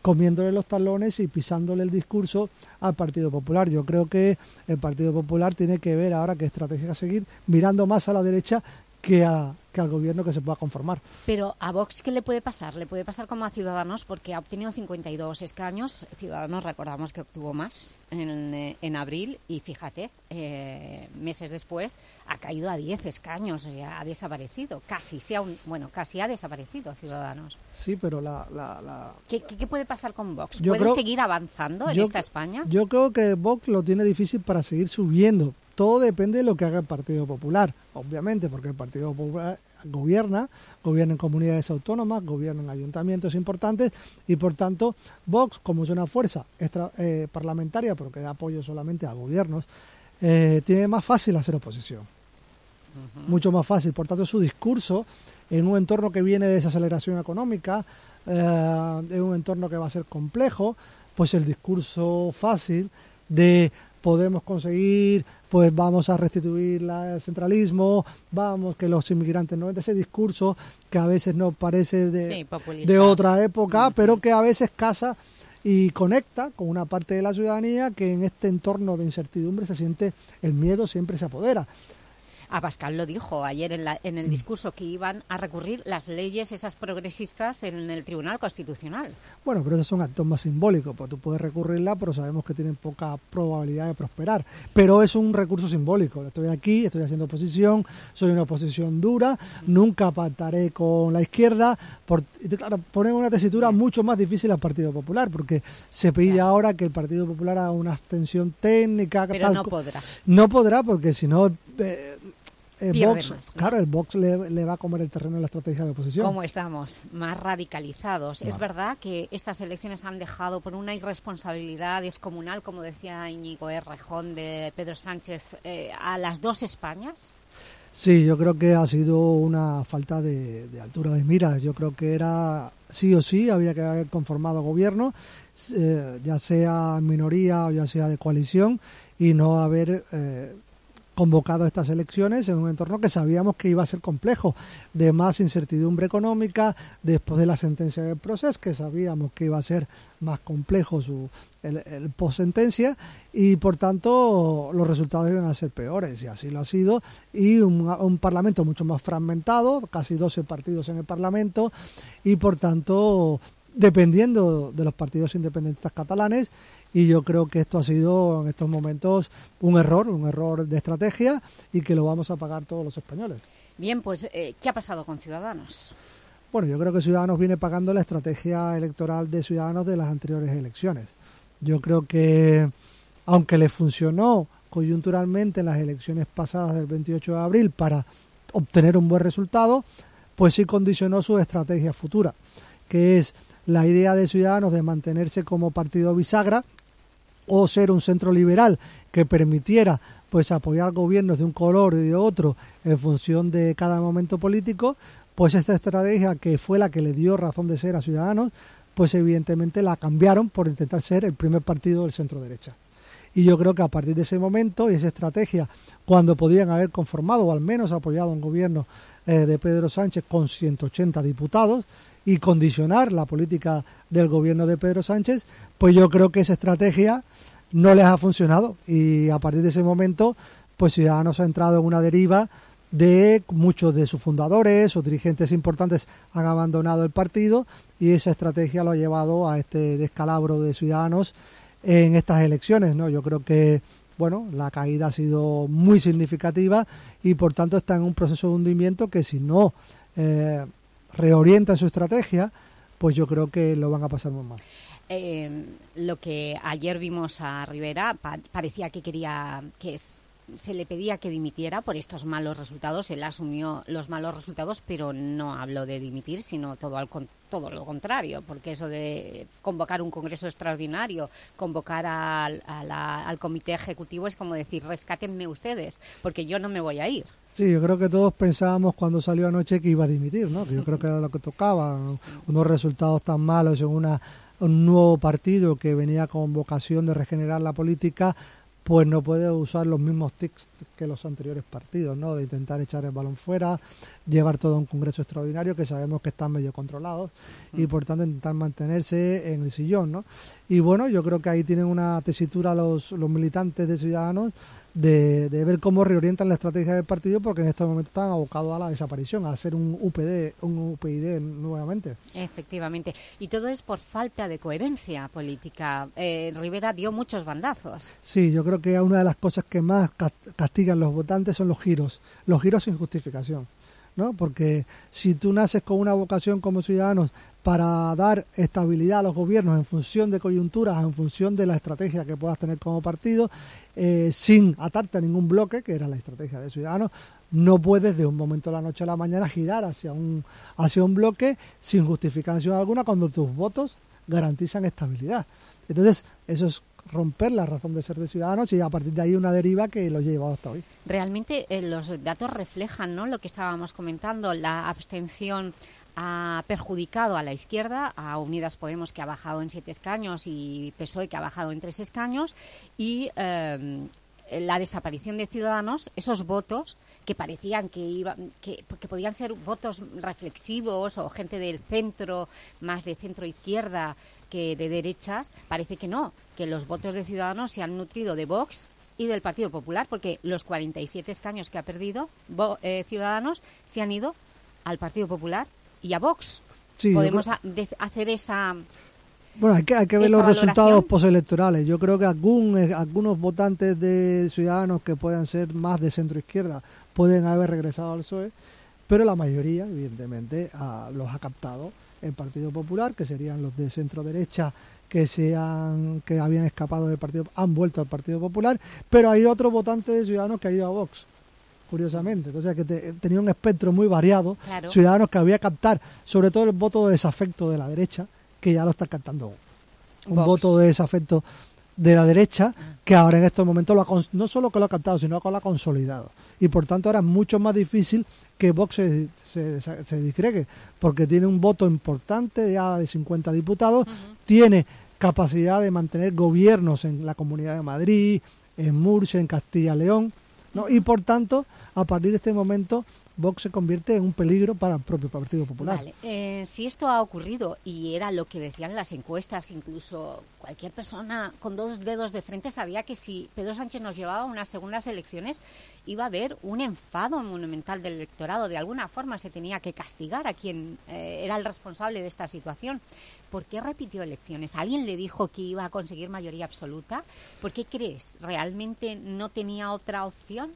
comiéndole los talones y pisándole el discurso al Partido Popular. Yo creo que el Partido Popular tiene que ver ahora qué estrategia seguir, mirando más a la derecha que, a, que al gobierno que se pueda conformar. Pero a Vox, ¿qué le puede pasar? Le puede pasar como a Ciudadanos porque ha obtenido 52 escaños. Ciudadanos recordamos que obtuvo más en, eh, en abril y fíjate, eh, meses después ha caído a 10 escaños, ya ha desaparecido. Casi, sea un, bueno, casi ha desaparecido Ciudadanos. Sí, pero la... la, ¿Qué, ¿Qué, puede pasar con Vox? ¿Puede seguir avanzando en esta España? Yo creo que Vox lo tiene difícil para seguir subiendo, todo depende de lo que haga el Partido Popular, obviamente, porque el Partido Popular gobierna, gobierna en comunidades autónomas, gobierna en ayuntamientos importantes y por tanto Vox, como es una fuerza extra, eh, parlamentaria, pero que da apoyo solamente a gobiernos, eh, tiene más fácil hacer oposición. Mucho más fácil. Por tanto, su discurso en un entorno que viene de desaceleración económica, eh, en un entorno que va a ser complejo, pues el discurso fácil de podemos conseguir, pues vamos a restituir el centralismo, vamos que los inmigrantes no ese discurso que a veces nos parece de, de otra época, pero que a veces casa y conecta con una parte de la ciudadanía que en este entorno de incertidumbre se siente el miedo siempre se apodera. Abascal lo dijo ayer en, la, en el mm. discurso, que iban a recurrir las leyes esas progresistas en el Tribunal Constitucional. Bueno, pero esos son actos más simbólicos, pues tú puedes recurrirla, pero sabemos que tienen poca probabilidad de prosperar. Pero es un recurso simbólico. Estoy aquí, estoy haciendo oposición, soy una oposición dura, nunca pactaré con la izquierda. Por, claro, ponen una tesitura mucho más difícil al Partido Popular, porque se pide ahora que el Partido Popular haga una abstención técnica. Pero no podrá. No podrá, porque si no... Eh, el Vox, Claro, el Vox le, va a comer el terreno en la estrategia de oposición. ¿Cómo estamos? Más radicalizados. Es verdad que estas elecciones han dejado por una irresponsabilidad descomunal, como decía Íñigo Errejón de Pedro Sánchez, eh, a las dos Españas. Sí, yo creo que ha sido una falta de, altura de miras. Yo creo que era sí o sí, había que haber conformado gobierno, eh, ya sea minoría o ya sea de coalición, y no haber... Eh, convocado estas elecciones en un entorno que sabíamos que iba a ser complejo, de más incertidumbre económica, después de la sentencia del proceso, que sabíamos que iba a ser más complejo su, el, post-sentencia, y por tanto los resultados iban a ser peores, y así lo ha sido, y un Parlamento mucho más fragmentado, casi 12 partidos en el Parlamento, y por tanto dependiendo de los partidos independentistas catalanes y yo creo que esto ha sido en estos momentos un error, un error de estrategia y que lo vamos a pagar todos los españoles. Bien, pues eh, ¿qué ha pasado con Ciudadanos? Bueno, yo creo que Ciudadanos viene pagando la estrategia electoral de Ciudadanos de las anteriores elecciones. Yo creo que, aunque le funcionó coyunturalmente en las elecciones pasadas del 28 de abril para obtener un buen resultado, pues sí condicionó su estrategia futura, que es la idea de Ciudadanos de mantenerse como partido bisagra, o ser un centro liberal que permitiera pues apoyar gobiernos de un color y de otro en función de cada momento político, pues esta estrategia que fue la que le dio razón de ser a Ciudadanos, pues evidentemente la cambiaron por intentar ser el primer partido del centro derecha. Y yo creo que a partir de ese momento y esa estrategia, cuando podían haber conformado o al menos apoyado un gobierno eh, de Pedro Sánchez con 180 diputados, y condicionar la política del gobierno de Pedro Sánchez, pues yo creo que esa estrategia no les ha funcionado. Y a partir de ese momento pues Ciudadanos ha entrado en una deriva de muchos de sus fundadores o dirigentes importantes han abandonado el partido y esa estrategia lo ha llevado a este descalabro de Ciudadanos en estas elecciones, ¿no? Yo creo que bueno, la caída ha sido muy significativa y por tanto está en un proceso de hundimiento que si no eh, reorientan su estrategia, pues yo creo que lo van a pasar muy mal. Eh, lo que ayer vimos a Rivera parecía que quería que se le pedía que dimitiera por estos malos resultados. Él asumió los malos resultados, pero no habló de dimitir, sino todo al todo lo contrario, porque eso de convocar un congreso extraordinario, convocar al, al comité ejecutivo es como decir, rescátenme ustedes, porque yo no me voy a ir. Sí, yo creo que todos pensábamos cuando salió anoche que iba a dimitir, ¿no? Que yo creo que era lo que tocaba, unos resultados tan malos en una, un nuevo partido que venía con vocación de regenerar la política, pues no puede usar los mismos tics que los anteriores partidos, ¿no? De intentar echar el balón fuera, llevar todo a un congreso extraordinario que sabemos que están medio controlados y por tanto intentar mantenerse en el sillón, ¿no? Y bueno, yo creo que ahí tienen una tesitura los, los militantes de Ciudadanos de, ver cómo reorientan la estrategia del partido porque en estos momentos están abocados a la desaparición, a hacer un UPD, un UPyD nuevamente. Efectivamente. Y todo es por falta de coherencia política. Eh, Rivera dio muchos bandazos. Sí, yo creo que una de las cosas que más castigan los votantes son los giros, los giros sin justificación. ¿no? Porque si tú naces con una vocación como ciudadanos para dar estabilidad a los gobiernos en función de coyunturas, en función de la estrategia que puedas tener como partido, eh, sin atarte a ningún bloque, que era la estrategia de Ciudadanos, no puedes de un momento a la noche a la mañana girar hacia un, hacia un bloque sin justificación alguna cuando tus votos garantizan estabilidad. Entonces, eso es romper la razón de ser de Ciudadanos y a partir de ahí una deriva que lo lleva hasta hoy. Realmente eh, los datos reflejan ¿no? lo que estábamos comentando, la abstención ha perjudicado a la izquierda, a Unidas Podemos que ha bajado en siete escaños y PSOE que ha bajado en tres escaños y em, la desaparición de Ciudadanos, esos votos que parecían que, iban, que, podían ser votos reflexivos o gente del centro, más de centro-izquierda que de derechas, parece que no, que los votos de Ciudadanos se han nutrido de Vox y del Partido Popular, porque los 47 escaños que ha perdido eh, Ciudadanos se han ido al Partido Popular y a Vox. Podemos hacer esa... Bueno, hay que, hay que ver los resultados postelectorales. Yo creo que algún, eh, algunos votantes de Ciudadanos que puedan ser más de centro-izquierda pueden haber regresado al PSOE, pero la mayoría, evidentemente, los ha captado el Partido Popular, que serían los de centro-derecha que se han, que habían escapado del partido, han vuelto al Partido Popular, pero hay otros votantes de Ciudadanos que han ido a Vox curiosamente. Entonces, que tenía un espectro muy variado. Ciudadanos que había que captar, sobre todo el voto de desafecto de la derecha, que ya lo está captando. Un voto de desafecto de la derecha ah. que ahora en estos momentos lo ha, no solo que lo ha captado, sino que lo ha consolidado. Y por tanto ahora es mucho más difícil que Vox se, se, disgregue, porque tiene un voto importante ya de 50 diputados, tiene capacidad de mantener gobiernos en la Comunidad de Madrid, en Murcia, en Castilla-León, ¿no? Y por tanto, a partir de este momento, Vox se convierte en un peligro para el propio Partido Popular. Vale. Eh, si esto ha ocurrido, y era lo que decían las encuestas, incluso cualquier persona con dos dedos de frente sabía que si Pedro Sánchez nos llevaba a unas segundas elecciones, iba a haber un enfado monumental del electorado. De alguna forma se tenía que castigar a quien eh, era el responsable de esta situación. ¿Por qué repitió elecciones? ¿Alguien le dijo que iba a conseguir mayoría absoluta? ¿Por qué crees? ¿Realmente no tenía otra opción?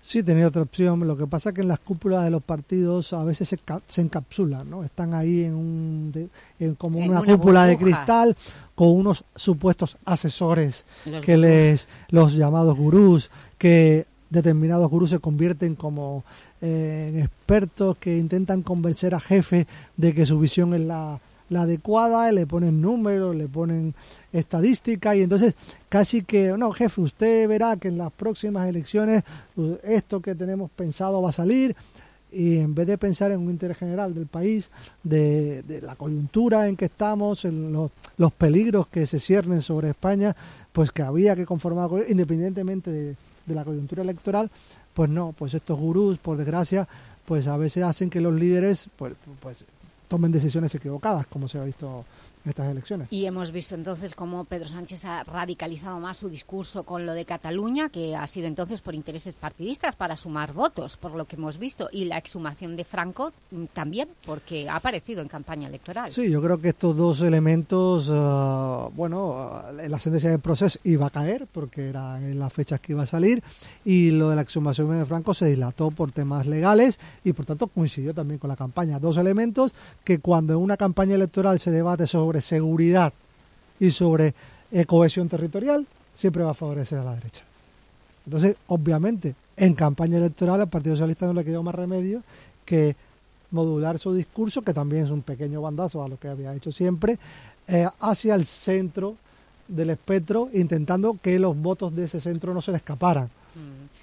Sí, tenía otra opción. Lo que pasa es que en las cúpulas de los partidos a veces se, se encapsulan, ¿no? Están ahí en, un, como una, cúpula de cristal con unos supuestos asesores que les los llamados gurús que determinados gurús se convierten como eh, en expertos que intentan convencer a jefe de que su visión es la la adecuada, le ponen números, le ponen estadística y entonces casi que, no, jefe, usted verá que en las próximas elecciones uh, esto que tenemos pensado va a salir y en vez de pensar en un interés general del país, de, la coyuntura en que estamos, en los, los, peligros que se ciernen sobre España, pues que había que conformar, independientemente de, de la coyuntura electoral, pues no, pues estos gurús, por desgracia, pues a veces hacen que los líderes pues, pues tomen decisiones equivocadas, como se ha visto estas elecciones. Y hemos visto entonces cómo Pedro Sánchez ha radicalizado más su discurso con lo de Cataluña, que ha sido entonces por intereses partidistas para sumar votos, por lo que hemos visto, y la exhumación de Franco mm, también, porque ha aparecido en campaña electoral. Sí, yo creo que estos dos elementos, uh, bueno, uh, la sentencia del proceso iba a caer, porque era en las fechas que iba a salir, y lo de la exhumación de Franco se dilató por temas legales y por tanto coincidió también con la campaña. Dos elementos que cuando en una campaña electoral se debate sobre seguridad y sobre eh, cohesión territorial, siempre va a favorecer a la derecha. Entonces, obviamente, en campaña electoral al Partido Socialista no le quedó más remedio que modular su discurso, que también es un pequeño bandazo a lo que había hecho siempre, eh, hacia el centro del espectro, intentando que los votos de ese centro no se le escaparan.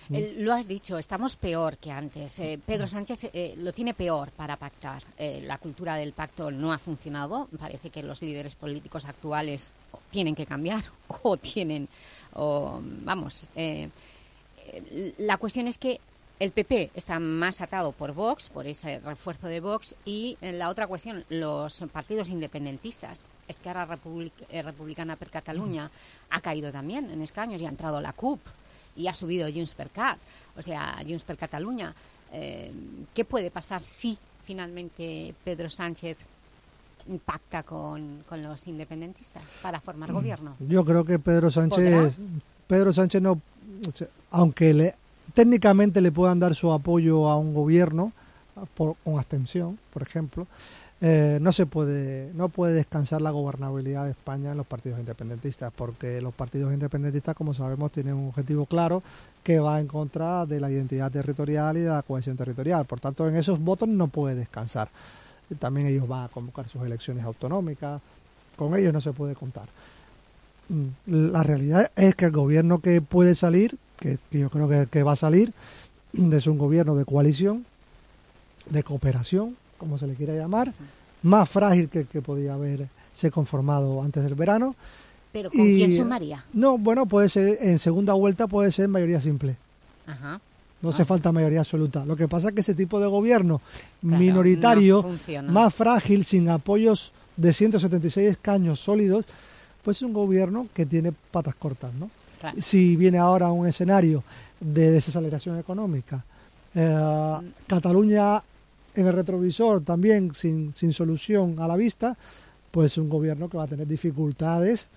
Lo has dicho, estamos peor que antes. Eh, Pedro Sánchez eh, lo tiene peor para pactar. Eh, la cultura del pacto no ha funcionado. Parece que los líderes políticos actuales tienen que cambiar [LAUGHS] o tienen... O, vamos, la cuestión es que el PP está más atado por Vox, por ese refuerzo de Vox, y la otra cuestión, los partidos independentistas. Es que ahora Republicana per Cataluña ha caído también en escaños y ha entrado la CUP y ha subido Junts per Cat, o sea, Junts per Cataluña. Eh, ¿Qué puede pasar si finalmente Pedro Sánchez pacta con, con los independentistas para formar gobierno? Yo creo que Pedro Sánchez, Pedro Sánchez no, aunque le, técnicamente le puedan dar su apoyo a un gobierno por, con abstención, por ejemplo, eh, no se puede no puede descansar la gobernabilidad de España en los partidos independentistas porque los partidos independentistas como sabemos tienen un objetivo claro que va en contra de la identidad territorial y de la cohesión territorial. Por tanto en esos votos no puede descansar. También ellos van a convocar sus elecciones autonómicas. Con ellos no se puede contar. Mm, la realidad es que el gobierno que puede salir que, yo creo que, que va a salir es un gobierno de coalición de cooperación como se le quiera llamar, más frágil que el que podía haberse conformado antes del verano. ¿Pero con quién sumaría? No, bueno, puede ser, en segunda vuelta puede ser mayoría simple. Ajá. No hace ah. falta mayoría absoluta. Lo que pasa es que ese tipo de gobierno minoritario, más frágil, sin apoyos de 176 escaños sólidos, pues es un gobierno que tiene patas cortas, ¿no? Si viene ahora un escenario de desaceleración económica, eh, Cataluña en el retrovisor también sin, sin solución a la vista, pues un gobierno que va a tener dificultades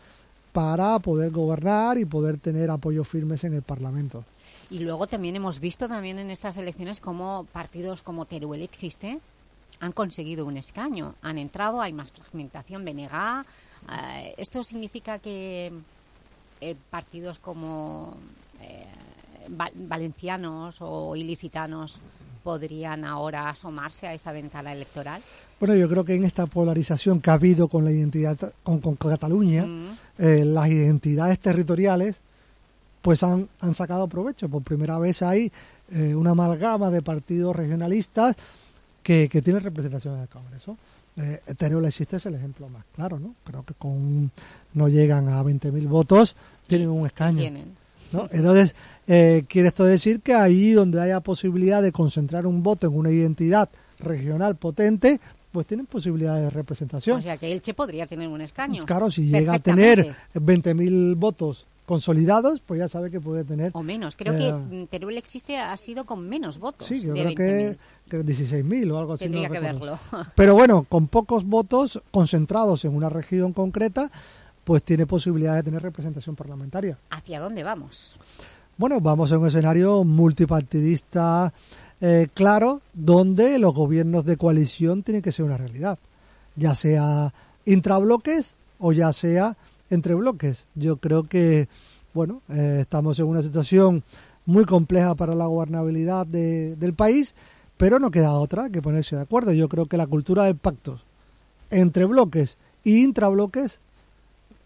para poder gobernar y poder tener apoyos firmes en el Parlamento. Y luego también hemos visto también en estas elecciones cómo partidos como Teruel existe han conseguido un escaño, han entrado, hay más fragmentación, Benegá. Eh, ¿Esto significa que eh, partidos como eh, valencianos o ilicitanos podrían ahora asomarse a esa ventana electoral? Bueno, yo creo que en esta polarización que ha habido con la identidad, con, Cataluña, mm. eh, las identidades territoriales pues han, han sacado provecho. Por primera vez hay eh, una amalgama de partidos regionalistas que, que tienen representación en el Congreso. Eh, Teruel existe es el ejemplo más claro, ¿no? Creo que con no llegan a 20.000 votos, tienen un escaño. Tienen. Entonces, eh, quiere esto decir que ahí donde haya posibilidad de concentrar un voto en una identidad regional potente, pues tienen posibilidades de representación. O sea, que Elche podría tener un escaño. Claro, si llega a tener 20.000 votos consolidados, pues ya sabe que puede tener... O menos. Creo que eh, Teruel existe ha sido con menos votos. Sí, yo creo que, que 16.000 o algo así. Tendría que verlo. [LAUGHS] Pero bueno, con pocos votos concentrados en una región concreta, pues tiene posibilidad de tener representación parlamentaria. ¿Hacia dónde vamos? Bueno, vamos a un escenario multipartidista eh, claro, donde los gobiernos de coalición tienen que ser una realidad, ya sea intrabloques o ya sea entre bloques. Yo creo que, bueno, eh, estamos en una situación muy compleja para la gobernabilidad del país, pero no queda otra que ponerse de acuerdo. Yo creo que la cultura del pacto entre bloques y intrabloques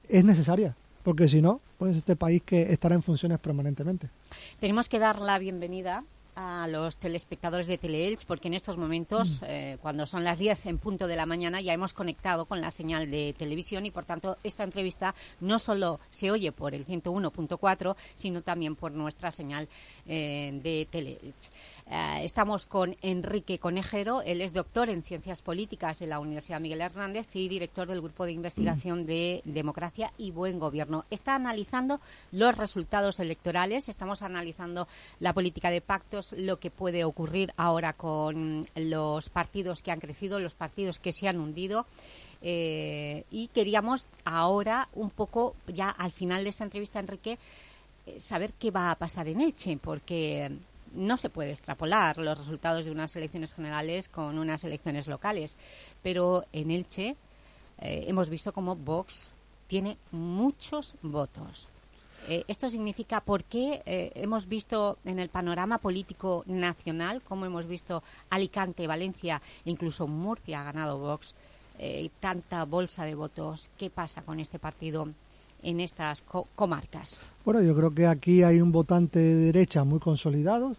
es necesaria, porque si no, pues este país que estará en funciones permanentemente. Tenemos que dar la bienvenida a los telespectadores de Teleelch porque en estos momentos, mm. eh, cuando son las 10 en punto de la mañana, ya hemos conectado con la señal de televisión y por tanto esta entrevista no solo se oye por el 101.4, sino también por nuestra señal eh, de Teleelch. Eh, estamos con Enrique Conejero, él es doctor en Ciencias Políticas de la Universidad Miguel Hernández y director del Grupo de Investigación de Democracia y Buen Gobierno. Está analizando los resultados electorales, estamos analizando la política de pactos, lo que puede ocurrir ahora con los partidos que han crecido, los partidos que se han hundido. Eh, y queríamos ahora un poco, ya al final de esta entrevista, Enrique, eh, saber qué va a pasar en Elche, porque no se puede extrapolar los resultados de unas elecciones generales con unas elecciones locales, pero en Elche eh, hemos visto cómo Vox tiene muchos votos. Eh, esto significa por qué eh, hemos visto en el panorama político nacional, como hemos visto Alicante, Valencia incluso Murcia ha ganado Vox, tanta bolsa de votos. ¿Qué pasa con este partido en estas comarcas? Bueno, yo creo que aquí hay un votante de derecha muy consolidado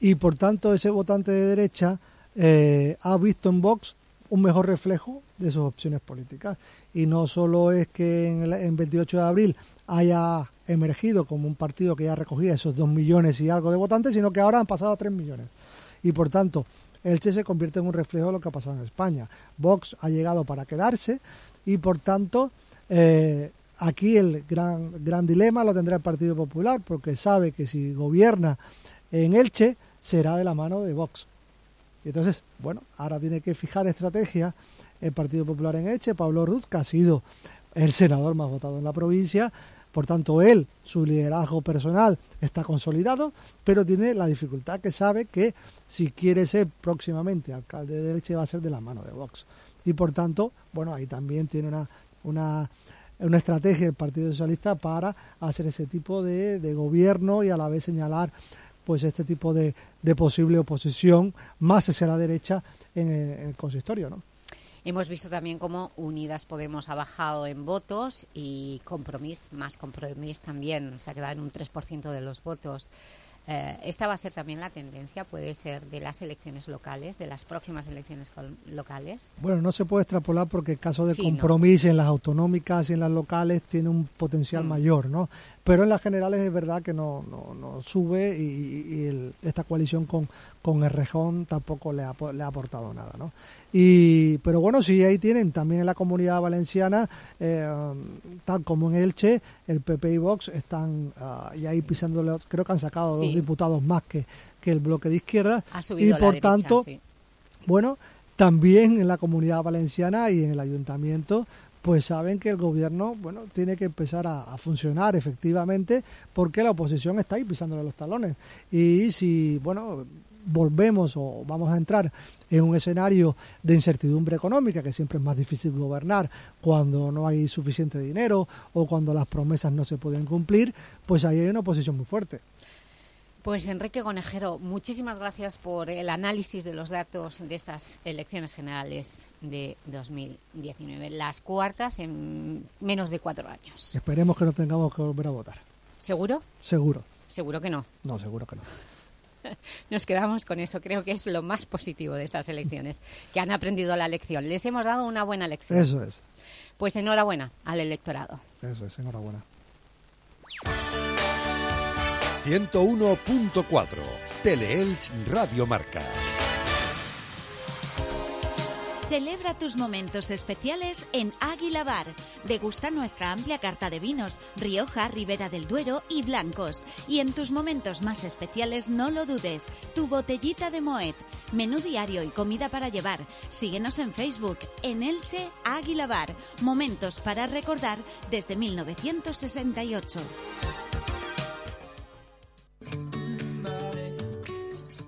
y por tanto ese votante de derecha eh, ha visto en Vox un mejor reflejo de sus opciones políticas. Y no solo es que en el 28 de abril haya emergido como un partido que ya recogía esos dos millones y algo de votantes, sino que ahora han pasado a tres millones. Y por tanto, el Che se convierte en un reflejo de lo que ha pasado en España. Vox ha llegado para quedarse y por tanto eh, aquí el gran, gran dilema lo tendrá el Partido Popular porque sabe que si gobierna en Elche será de la mano de Vox. Y entonces, bueno, ahora tiene que fijar estrategia el Partido Popular en Eche, Pablo Ruz, que ha sido el senador más votado en la provincia, por tanto él, su liderazgo personal está consolidado, pero tiene la dificultad que sabe que si quiere ser próximamente alcalde de Elche va a ser de la mano de Vox. Y por tanto, bueno, ahí también tiene una, una, una estrategia el Partido Socialista para hacer ese tipo de, de gobierno y a la vez señalar pues este tipo de, de posible oposición más hacia la derecha en el, consistorio, ¿no? Hemos visto también cómo Unidas Podemos ha bajado en votos y Compromís, más Compromís también, se ha quedado en un 3% de los votos. Eh, esta va a ser también la tendencia, puede ser de las elecciones locales, de las próximas elecciones locales. Bueno, no se puede extrapolar porque el caso de compromiso en las autonómicas y en las locales tiene un potencial mm. mayor, ¿no? Pero en las generales es verdad que no, no, no sube y, esta coalición con, con el Rejón tampoco le ha, le ha aportado nada, ¿no? Y, pero bueno, sí, ahí tienen también en la comunidad valenciana, eh, tal como en Elche, el PP y Vox están uh, y ahí pisándole, creo que han sacado dos diputados más que, que el bloque de izquierda. y por tanto, bueno, también en la comunidad valenciana y en el ayuntamiento pues saben que el gobierno bueno tiene que empezar a, funcionar efectivamente porque la oposición está ahí pisándole los talones y si bueno volvemos o vamos a entrar en un escenario de incertidumbre económica, que siempre es más difícil gobernar cuando no hay suficiente dinero o cuando las promesas no se pueden cumplir, pues ahí hay una oposición muy fuerte. Pues Enrique Conejero, muchísimas gracias por el análisis de los datos de estas elecciones generales de 2019, las cuartas en menos de cuatro años. Esperemos que no tengamos que volver a votar. ¿Seguro? Seguro. ¿Seguro que no? No, seguro que no. [LAUGHS] Nos quedamos con eso. Creo que es lo más positivo de estas elecciones, que han aprendido la lección. Les hemos dado una buena lección. Eso es. Pues enhorabuena al electorado. Eso es, enhorabuena. 101.4 Teleelch Radio Marca. Celebra tus momentos especiales en Águila Bar. Degusta nuestra amplia carta de vinos, Rioja, Ribera del Duero y blancos. Y en tus momentos más especiales no lo dudes, tu botellita de Moet, menú diario y comida para llevar. Síguenos en Facebook, en Elche Águila Bar. Momentos para recordar desde 1968.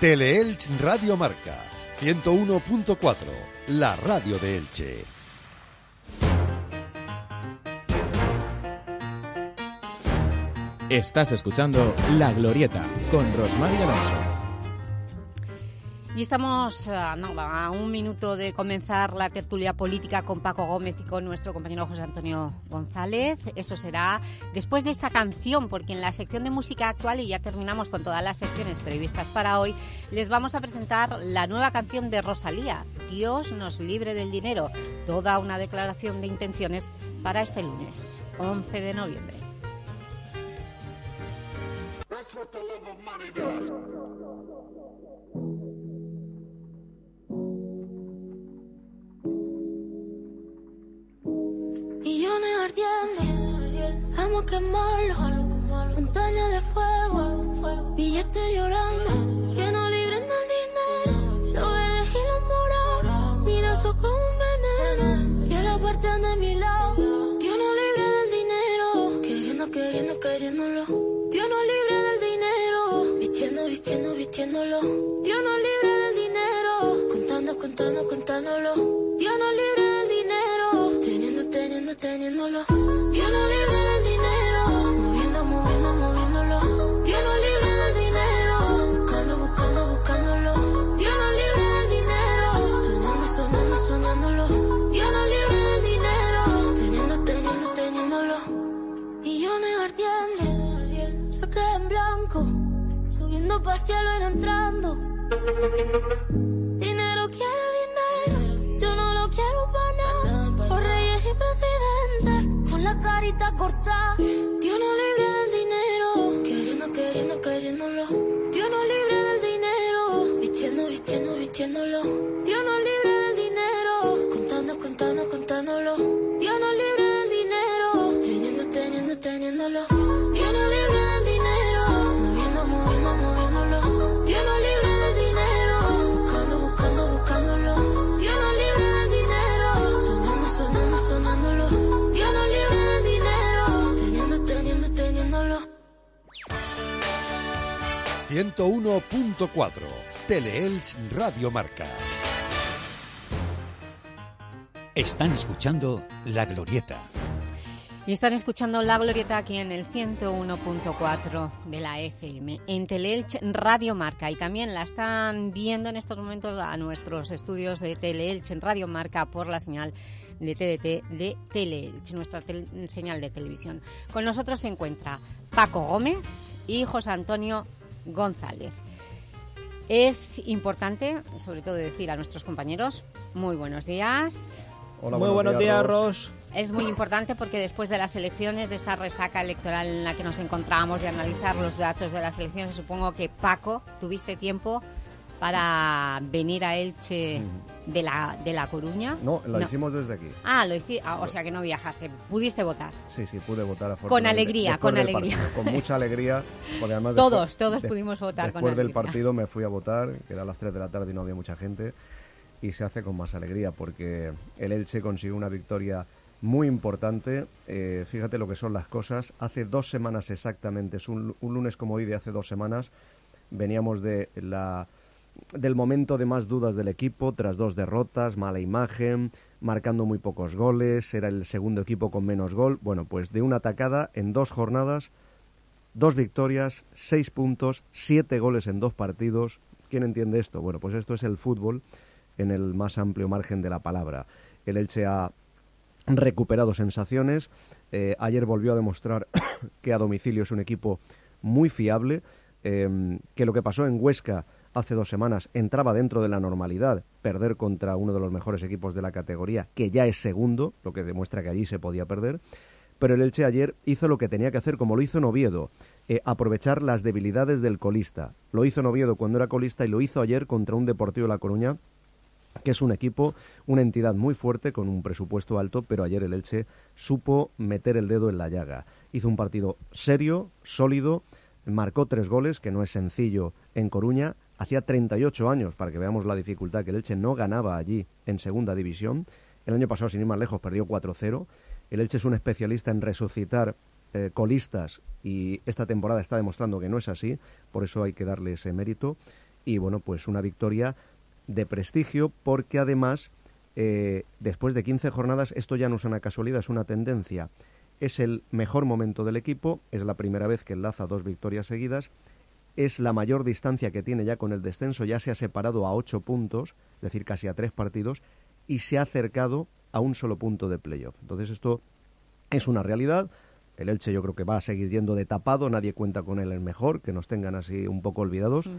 Teleelch Radio Marca 101.4, la radio de Elche. Estás escuchando La Glorieta con Rosmar Alonso. Y estamos a, no, a un minuto de comenzar la tertulia política con Paco Gómez y con nuestro compañero José Antonio González. Eso será después de esta canción, porque en la sección de música actual, y ya terminamos con todas las secciones previstas para hoy, les vamos a presentar la nueva canción de Rosalía, Dios nos libre del dinero, toda una declaración de intenciones para este lunes, 11 de noviembre. Millones ardiendo, vamos a quemarlo. Montaña de fuego, billetes llorando. Que no libren del dinero, los verdes y los morados. Mira eso como un veneno, que la parten de mi lado. Dios no libre del dinero, queriendo, queriendo, queriéndolo. Dios no libre del dinero, vistiendo, vistiendo, vistiéndolo. Dios no libre del dinero, contando, contando, contándolo. Dios no libre teniéndolo. Dios no libre del dinero, moviendo, moviendo, moviéndolo. Dios no libre del dinero, buscando, buscando, buscándolo. Dios no libre del dinero, soñando, soñando, soñándolo. Dios no libre del dinero, teniendo, teniendo, teniéndolo. Millones ardiendo, yo quedé en blanco, subiendo pa' cielo y entrando. Con la 101.4, Teleelch Radio Marca. Están escuchando La Glorieta Y están escuchando La Glorieta aquí en el 101.4 de la FM, en Teleelch Radio Marca. Y también la están viendo en estos momentos a nuestros estudios de Teleelch en Radio Marca por la señal de TDT de Teleelch, nuestra tel- señal de televisión. Con nosotros se encuentra Paco Gómez y José Antonio González. Es importante, sobre todo, decir a nuestros compañeros, muy buenos días. Hola, Muy buenos buenos días, días, Ros. Es muy importante porque después de las elecciones, de esta resaca electoral en la que nos encontramos, de analizar los datos de las elecciones, supongo que Paco, tuviste tiempo para venir a Elche de la, de la Coruña. No, lo hicimos desde aquí. Ah, lo hici- ah, o sea que no viajaste, pudiste votar. Sí, sí, pude votar Con alegría, Después con alegría. partido, Con mucha alegría. porque además Todos, después- todos de- pudimos votar con Después del partido me fui a votar, que era a las 3 de la tarde y no había mucha gente. Y se hace con más alegría porque el Elche consiguió una victoria muy importante. Eh, fíjate lo que son las cosas. Hace dos semanas exactamente, es un, un lunes como hoy de hace dos semanas, veníamos de la del momento de más dudas del equipo, tras dos derrotas, mala imagen, marcando muy pocos goles, era el segundo equipo con menos gol. Bueno, pues de una atacada en dos jornadas, dos victorias, seis puntos, siete goles en dos partidos. ¿Quién entiende esto? Bueno, pues esto es el fútbol en el más amplio margen de la palabra. El Elche ha recuperado sensaciones. Eh, ayer volvió a demostrar [COUGHS] que a domicilio es un equipo muy fiable, eh, que lo que pasó en Huesca hace dos semanas entraba dentro de la normalidad, perder contra uno de los mejores equipos de la categoría, que ya es segundo, lo que demuestra que allí se podía perder. Pero el Elche ayer hizo lo que tenía que hacer, como lo hizo en Oviedo. eh, aprovechar las debilidades del colista. Lo hizo Noviedo cuando era colista y lo hizo ayer contra un Deportivo de La Coruña que es un equipo, una entidad muy fuerte con un presupuesto alto, pero ayer el Elche supo meter el dedo en la llaga. Hizo un partido serio, sólido, marcó tres goles, que no es sencillo en Coruña. Hacía 38 años, para que veamos la dificultad, que el Elche no ganaba allí en segunda división. El año pasado, sin ir más lejos, perdió 4-0. El Elche es un especialista en resucitar eh, colistas y esta temporada está demostrando que no es así, por eso hay que darle ese mérito. Y bueno, pues una victoria de prestigio porque además, eh, después de 15 jornadas, esto ya no es una casualidad, es una tendencia. Es el mejor momento del equipo, es la primera vez que enlaza dos victorias seguidas, es la mayor distancia que tiene ya con el descenso, ya se ha separado a ocho puntos, es decir, casi a tres partidos, y se ha acercado a un solo punto de playoff. Entonces esto es una realidad, el Elche yo creo que va a seguir yendo de tapado, nadie cuenta con él el mejor, que nos tengan así un poco olvidados.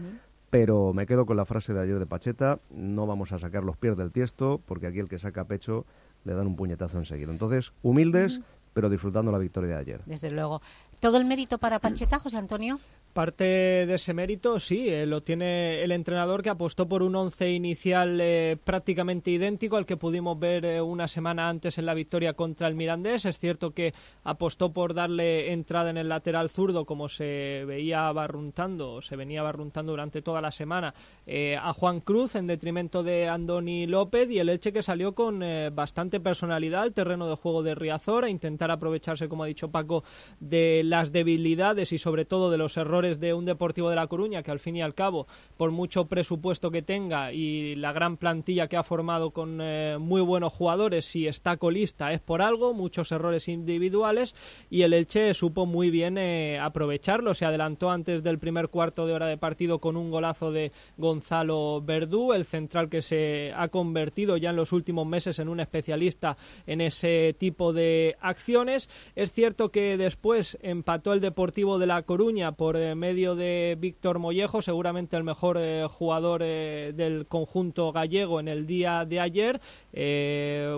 Pero me quedo con la frase de ayer de Pacheta, no vamos a sacar los pies del tiesto, porque aquí el que saca pecho le dan un puñetazo enseguida. Entonces, humildes, pero disfrutando la victoria de ayer. Desde luego. ¿Todo el mérito para Pacheta, José Antonio? Parte de ese mérito, sí, eh, lo tiene el entrenador que apostó por un once inicial eh, prácticamente idéntico al que pudimos ver eh, una semana antes en la victoria contra el Mirandés. Es cierto que apostó por darle entrada en el lateral zurdo, como se veía barruntando, se venía barruntando durante toda la semana, a Juan Cruz en detrimento de Andoni López y el Elche que salió con bastante personalidad el terreno de juego de Riazor a intentar aprovecharse, como ha dicho Paco, de las debilidades y sobre todo de los errores de un Deportivo de La Coruña que al fin y al cabo, por mucho presupuesto que tenga y la gran plantilla que ha formado con eh, muy buenos jugadores, si está colista es por algo, muchos errores individuales y el Elche supo muy bien eh, aprovecharlo, se adelantó antes del primer cuarto de hora de partido con un golazo de Gonzalo Verdú, el central que se ha convertido ya en los últimos meses en un especialista en ese tipo de acciones. Es cierto que después empató el Deportivo de La Coruña por eh, medio de Víctor Mollejo, seguramente el mejor eh, jugador eh, del conjunto gallego en el día de ayer.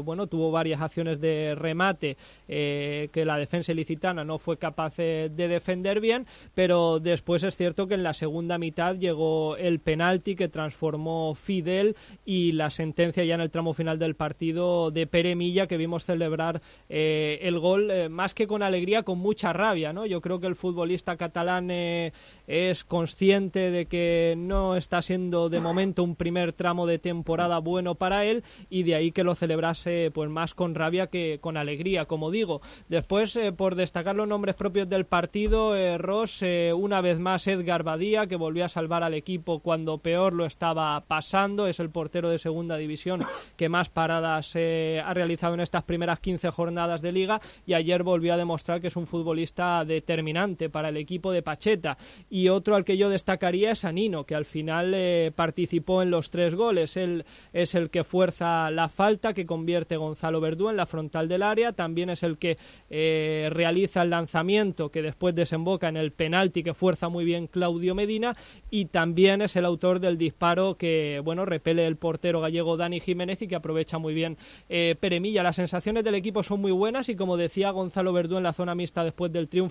Bueno, tuvo varias acciones de remate que la defensa ilicitana no fue capaz de defender bien, pero después es cierto que en la segunda mitad llegó el penalti que transformó Fidel y la sentencia ya en el tramo final del partido de Pere Milla que vimos celebrar el gol más que con alegría, con mucha rabia, Yo creo que el futbolista catalán es consciente de que no está siendo de momento un primer tramo de temporada bueno para él y de ahí que lo celebrase pues más con rabia que con alegría, como digo. Después, eh, por destacar los nombres propios del partido, eh, Ross, eh, una vez más Edgar Badía, que volvió a salvar al equipo cuando peor lo estaba pasando, es el portero de segunda división que más paradas ha realizado en estas primeras 15 jornadas de liga y ayer volvió a demostrar que es un futbolista determinante para el equipo de Pacheta y otro al que yo destacaría es Anino, que al final eh, participó en los tres goles. Él es el que fuerza la falta que convierte Gonzalo Verdú en la frontal del área, también es el que eh, realiza el lanzamiento que después desemboca en el penalti que fuerza muy bien Claudio Medina y también es el autor del disparo que bueno repele el portero gallego Dani Jiménez y que aprovecha muy bien eh, Peremilla. Las sensaciones del equipo son muy buenas y como decía Gonzalo Verdú en la zona mixta después del triunfo,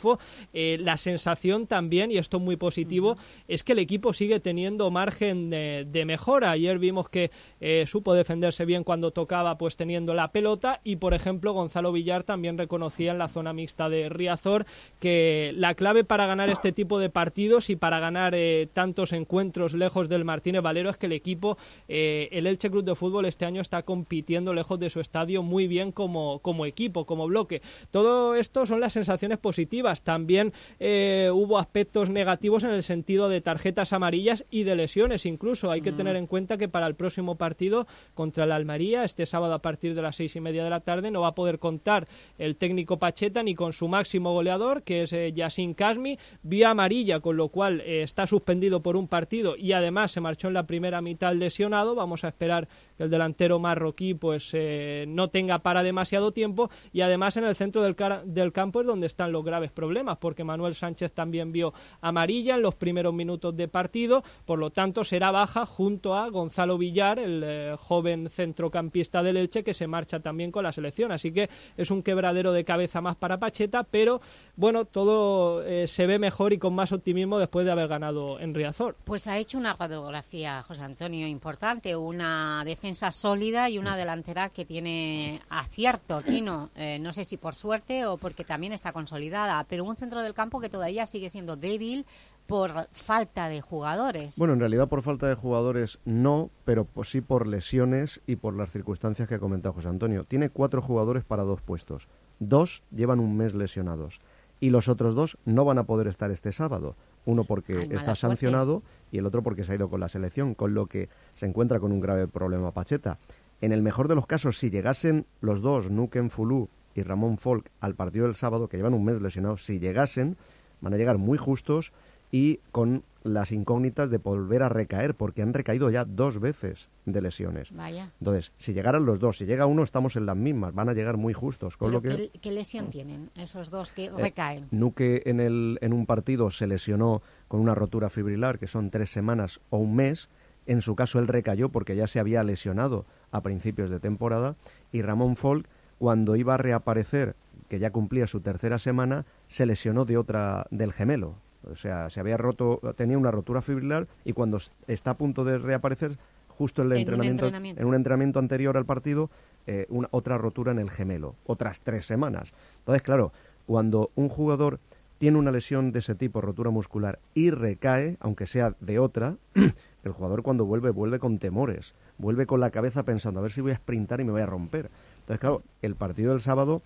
la sensación también, y esto muy positivo es que el equipo sigue teniendo margen de, mejora. Ayer vimos que eh, supo defenderse bien cuando tocaba, pues teniendo la pelota. Y por ejemplo, Gonzalo Villar también reconocía en la zona mixta de Riazor que la clave para ganar este tipo de partidos y para ganar eh, tantos encuentros lejos del Martínez Valero es que el equipo, eh, el Elche Club de Fútbol, este año está compitiendo lejos de su estadio muy bien como, como equipo, como bloque. Todo esto son las sensaciones positivas. También hubo aspectos negativos en el sentido de tarjetas amarillas y de lesiones incluso. Hay que mm. tener en cuenta que para el próximo partido contra la Almería, este sábado a partir de las seis y media de la tarde, no va a poder contar el técnico Pacheta ni con su máximo goleador, que es eh, Yassin Kasmi, vía amarilla, con lo cual eh, está suspendido por un partido y además se marchó en la primera mitad lesionado. Vamos a esperar el delantero marroquí pues eh, no tenga para demasiado tiempo y además en el centro del, del campo es donde están los graves problemas, porque Manuel Sánchez también vio amarilla en los primeros minutos de partido, por lo tanto será baja junto a Gonzalo Villar, el eh, joven centrocampista del Elche que se marcha también con la selección. Así que es un quebradero de cabeza más para Pacheta, pero bueno, todo eh, se ve mejor y con más optimismo después de haber ganado en Riazor. Pues ha hecho una radiografía, José Antonio, importante, una defensa sólida y una delantera que tiene acierto, Tino, eh, no sé si por suerte o porque también está consolidada, pero un centro del campo que todavía sigue siendo débil, por falta de jugadores. Bueno, en realidad por falta de jugadores no, pero pues sí por lesiones y por las circunstancias que ha comentado José Antonio. Tiene cuatro jugadores para dos puestos. Dos llevan un mes lesionados y los otros dos no van a poder estar este sábado. Uno porque está sancionado y el otro porque se ha ido con la selección, con lo que se encuentra con un grave problema Pacheta. En el mejor de los casos, si llegasen los dos, Nuken Fulú y Ramón Folk, al partido del sábado, que llevan un mes lesionados, si llegasen, van a llegar muy justos y con las incógnitas de volver a recaer, porque han recaído ya dos veces de lesiones. Vaya. Entonces, si llegaran los dos, si llega uno, estamos en las mismas, van a llegar muy justos. Con lo que... ¿qué, lesión tienen esos dos que eh, recaen? Nuque en, el, en un partido se lesionó con una rotura fibrilar, que son tres semanas o un mes. En su caso, él recayó porque ya se había lesionado a principios de temporada. Y Ramón Folk, cuando iba a reaparecer, que ya cumplía su tercera semana, se lesionó de otra del gemelo, o sea, se había roto, tenía una rotura fibrilar y cuando está a punto de reaparecer, justo en, el entrenamiento, en un entrenamiento anterior al partido, eh, una, otra rotura en el gemelo, otras tres semanas. Entonces, claro, cuando un jugador tiene una lesión de ese tipo, rotura muscular, y recae, aunque sea de otra, [CLEARS THROAT] el jugador cuando vuelve, vuelve con temores, vuelve con la cabeza pensando, a ver si voy a sprintar y me voy a romper. Entonces, claro, el partido del sábado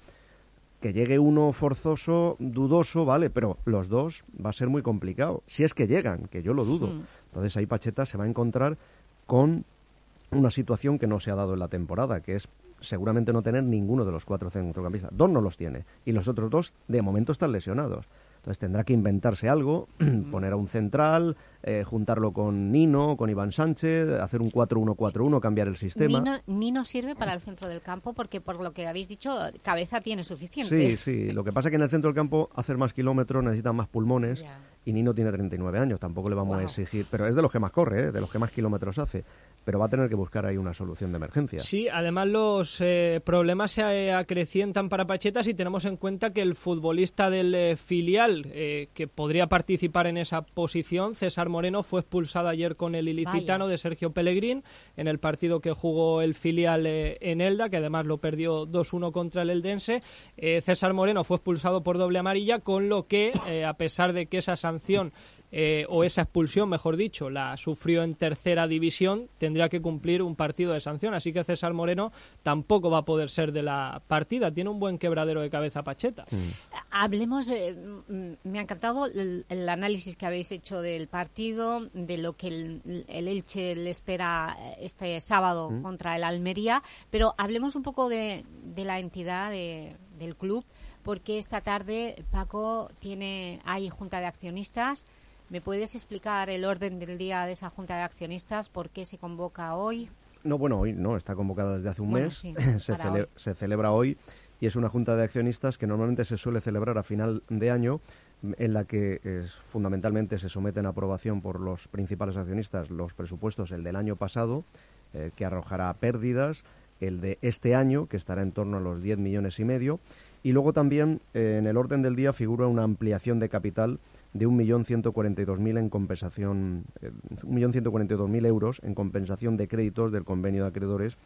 que llegue uno forzoso, dudoso, vale, pero los dos va a ser muy complicado. Si es que llegan, que yo lo dudo. Entonces ahí Pacheta se va a encontrar con una situación que no se ha dado en la temporada, que es seguramente no tener ninguno de los cuatro centrocampistas. Dos no los tiene y los otros dos de momento están lesionados. Entonces tendrá que inventarse algo, [CLEARS THROAT] poner a un central, eh, juntarlo con Nino, con Iván Sánchez, hacer un 4-1-4-1, cambiar el sistema. Nino, Nino, sirve para el centro del campo porque, por lo que habéis dicho, cabeza tiene suficiente. Sí, sí. Lo que pasa es que en el centro del campo hacer más kilómetros necesita más pulmones y Nino tiene 39 años, tampoco le vamos a exigir. Pero es de los que más corre, ¿eh? de los que más kilómetros hace pero va a tener que buscar ahí una solución de emergencia. Sí, además los eh, problemas se acrecientan para Pacheta si tenemos en cuenta que el futbolista del eh, filial que podría participar en esa posición, César Moreno fue expulsado ayer con el ilicitano de Sergio Pellegrín en el partido que jugó el filial eh, en Elda, que además lo perdió 2-1 contra el Eldense. Eh, César Moreno fue expulsado por doble amarilla, con lo que, eh, a pesar de que esa sanción eh, o esa expulsión, mejor dicho, la sufrió en tercera división, tendría que cumplir un partido de sanción. Así que César Moreno tampoco va a poder ser de la partida. Tiene un buen quebradero de cabeza Pacheta. Mm. Hablemos, me ha encantado el, análisis que habéis hecho del partido, de lo que el, Elche le espera este sábado mm. contra el Almería, pero hablemos un poco de, la entidad del club porque esta tarde Paco tiene hay junta de accionistas ¿Me puedes explicar el orden del día de esa Junta de Accionistas? ¿Por qué se convoca hoy? No, bueno, hoy no, está convocada desde hace un mes, [LAUGHS] se, celebra hoy y es una Junta de Accionistas que normalmente se suele celebrar a final de año en la que fundamentalmente se someten a aprobación por los principales accionistas los presupuestos, el del año pasado, eh, que arrojará pérdidas, el de este año, que estará en torno a los 10 millones y medio, y luego también eh, en el orden del día figura una ampliación de capital de 1.142.000 en compensación, eh, 1.142.000 euros en compensación de créditos del convenio de acreedores,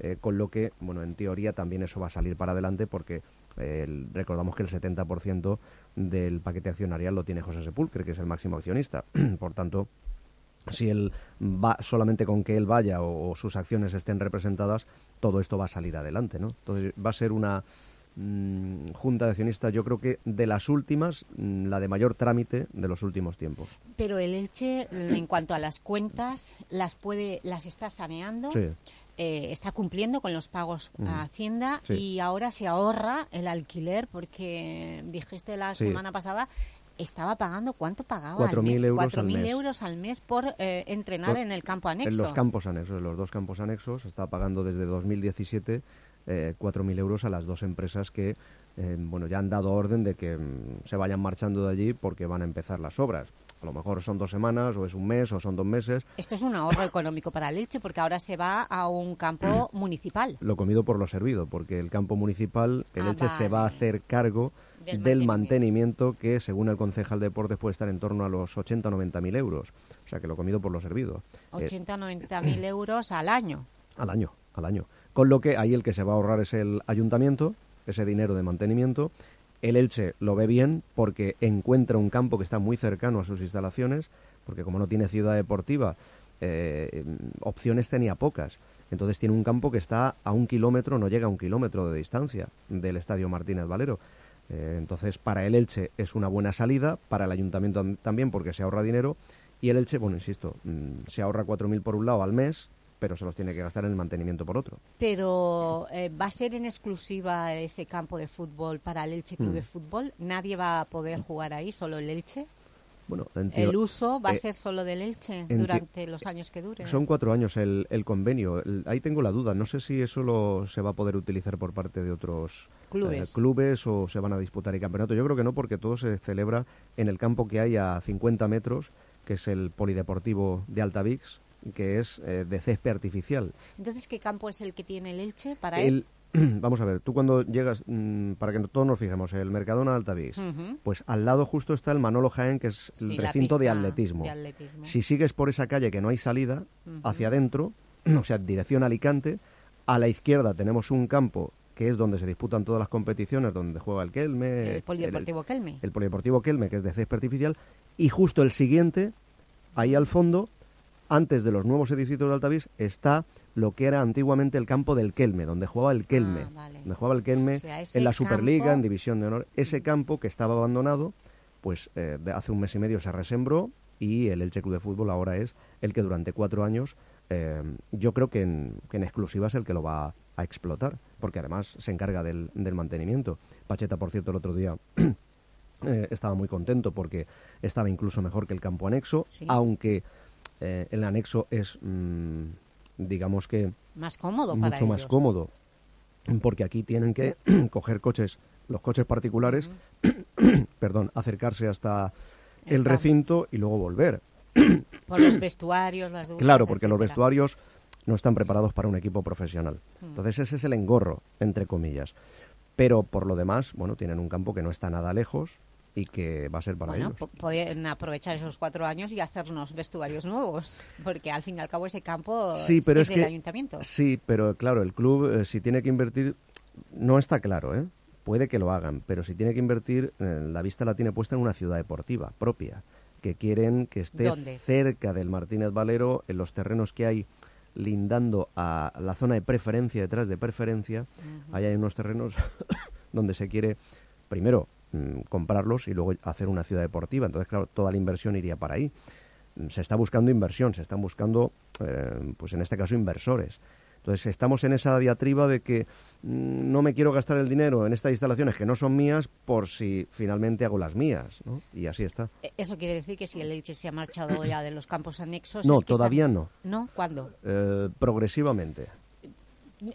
eh, con lo que, bueno, en teoría también eso va a salir para adelante porque eh, recordamos que el 70% del paquete accionarial lo tiene José Sepulcre, que es el máximo accionista. [CLEARS THROAT] Por tanto, si él va solamente con que él vaya o, o, sus acciones estén representadas, todo esto va a salir adelante, ¿no? Entonces va a ser una Mm, junta de accionistas, yo creo que de las últimas, mm, la de mayor trámite de los últimos tiempos. Pero el Elche, mm, en cuanto a las cuentas, las puede, las está saneando. Eh, está cumpliendo con los pagos a Hacienda y ahora se ahorra el alquiler porque dijiste la semana pasada estaba pagando, ¿cuánto pagaba 4.000 euros, al mes. euros al mes por eh, entrenar en el campo anexo. En los campos anexos, en los dos campos anexos, estaba pagando desde 2017 eh, 4.000 euros a las dos empresas que eh, bueno, ya han dado orden de que mm, se vayan marchando de allí porque van a empezar las obras. A lo mejor son dos semanas, o es un mes, o son dos meses. Esto es un ahorro económico para el Elche, porque ahora se va a un campo municipal. Lo comido por lo servido, porque el campo municipal, el Ah, Elche se va a hacer cargo Del del, mantenimiento. que, según el concejal de deportes, puede estar en torno a los 80 o 90 mil euros. O sea, que lo comido por lo servido. Eh, 80 90 mil euros al año. al año, al año. Con lo que ahí el que se va a ahorrar es el ayuntamiento, ese dinero de mantenimiento. El Elche lo ve bien porque encuentra un campo que está muy cercano a sus instalaciones, porque como no tiene ciudad deportiva, eh, opciones tenía pocas. Entonces tiene un campo que está a un kilómetro, no llega a un kilómetro de distancia del Estadio Martínez Valero. Eh, entonces para el Elche es una buena salida, para el ayuntamiento tam- también porque se ahorra dinero y el Elche, bueno, insisto, mm, se ahorra 4.000 por un lado al mes, pero se los tiene que gastar en el mantenimiento por otro. Pero eh, ¿va a ser en exclusiva ese campo de fútbol para el Elche Club Mm. de Fútbol? ¿Nadie va a poder jugar ahí, solo el Elche? Bueno, ¿El uso va a eh, ser solo del Elche durante los años que dure? Son cuatro años el, el convenio. El- ahí tengo la duda. No sé si eso lo, se va a poder utilizar por parte de otros eh, Clubes. clubes o se van a disputar el campeonato. Yo creo que no, porque todo se celebra en el campo que hay a 50 metros, que es el polideportivo de Altavix, que es eh, de césped artificial. Entonces, ¿qué campo es el que tiene el Elche para El- él? [CLEARS THROAT] vamos a ver, tú cuando llegas, mm, para que todos nos fijemos, el Mercadona de Altavix, pues al lado justo está el Manolo Jaén, que es el Sí, recinto de atletismo. de atletismo. Si sigues por esa calle que no hay salida, hacia adentro, [CLEARS THROAT] o sea, dirección Alicante, a la izquierda tenemos un campo que es donde se disputan todas las competiciones, donde juega el Kelme, El Polideportivo Kelme. el Polideportivo Kelme, que es de césped artificial, y justo el siguiente, ahí al fondo, antes de los nuevos edificios de Altavix, está lo que era antiguamente el campo del Kelme, donde jugaba el Kelme, donde jugaba el Kelme Ah, O sea, ese en la Superliga, campo- en División de Honor. Ese campo que estaba abandonado, pues eh, de hace un mes y medio se resembró y el Elche Club de Fútbol ahora es el que durante cuatro años, eh, yo creo que en, que en exclusiva es el que lo va a explotar, porque además se encarga del, del mantenimiento. Pacheta, por cierto, el otro día [CLEARS THROAT] eh, estaba muy contento porque estaba incluso mejor que el campo anexo, Sí. aunque eh, el anexo es, mm, digamos que, Más cómodo para mucho más ellos. cómodo, porque aquí tienen que [CLEARS THROAT] coger coches, los coches particulares, [CLEARS THROAT] perdón, acercarse hasta El recinto y luego volver. [CLEARS THROAT] Por los vestuarios, las duchas, Claro, porque los vestuarios no están preparados para un equipo profesional. Entonces ese es el engorro, entre comillas. Pero por lo demás, bueno, tienen un campo que no está nada lejos y que va a ser para Bueno, ellos. pueden aprovechar esos cuatro años y hacernos vestuarios nuevos, porque al fin y al cabo ese campo Sí, pero es, es del que ayuntamiento. sí, pero claro, el club eh, si tiene que invertir no está claro, ¿eh? Puede que lo hagan, pero si tiene que invertir, eh, la vista la tiene puesta en una ciudad deportiva propia, que quieren que esté ¿Dónde? cerca del Martínez Valero, en los terrenos que hay lindando a la zona de preferencia, detrás de preferencia, ahí hay unos terrenos [COUGHS] donde se quiere, primero, mm, comprarlos y luego hacer una ciudad deportiva. Entonces, claro, toda la inversión iría para ahí. Mm, Se está buscando inversión, se están buscando, eh, pues en este caso, inversores. Entonces, estamos en esa diatriba de que mm, no me quiero gastar el dinero en estas instalaciones que no son mías por si finalmente hago las mías, ¿no? Y así está. Eh, Eso quiere decir que si el Elche se ha marchado ya de los campos anexos... No, es que todavía no. ¿No? ¿Cuándo? Eh, progresivamente.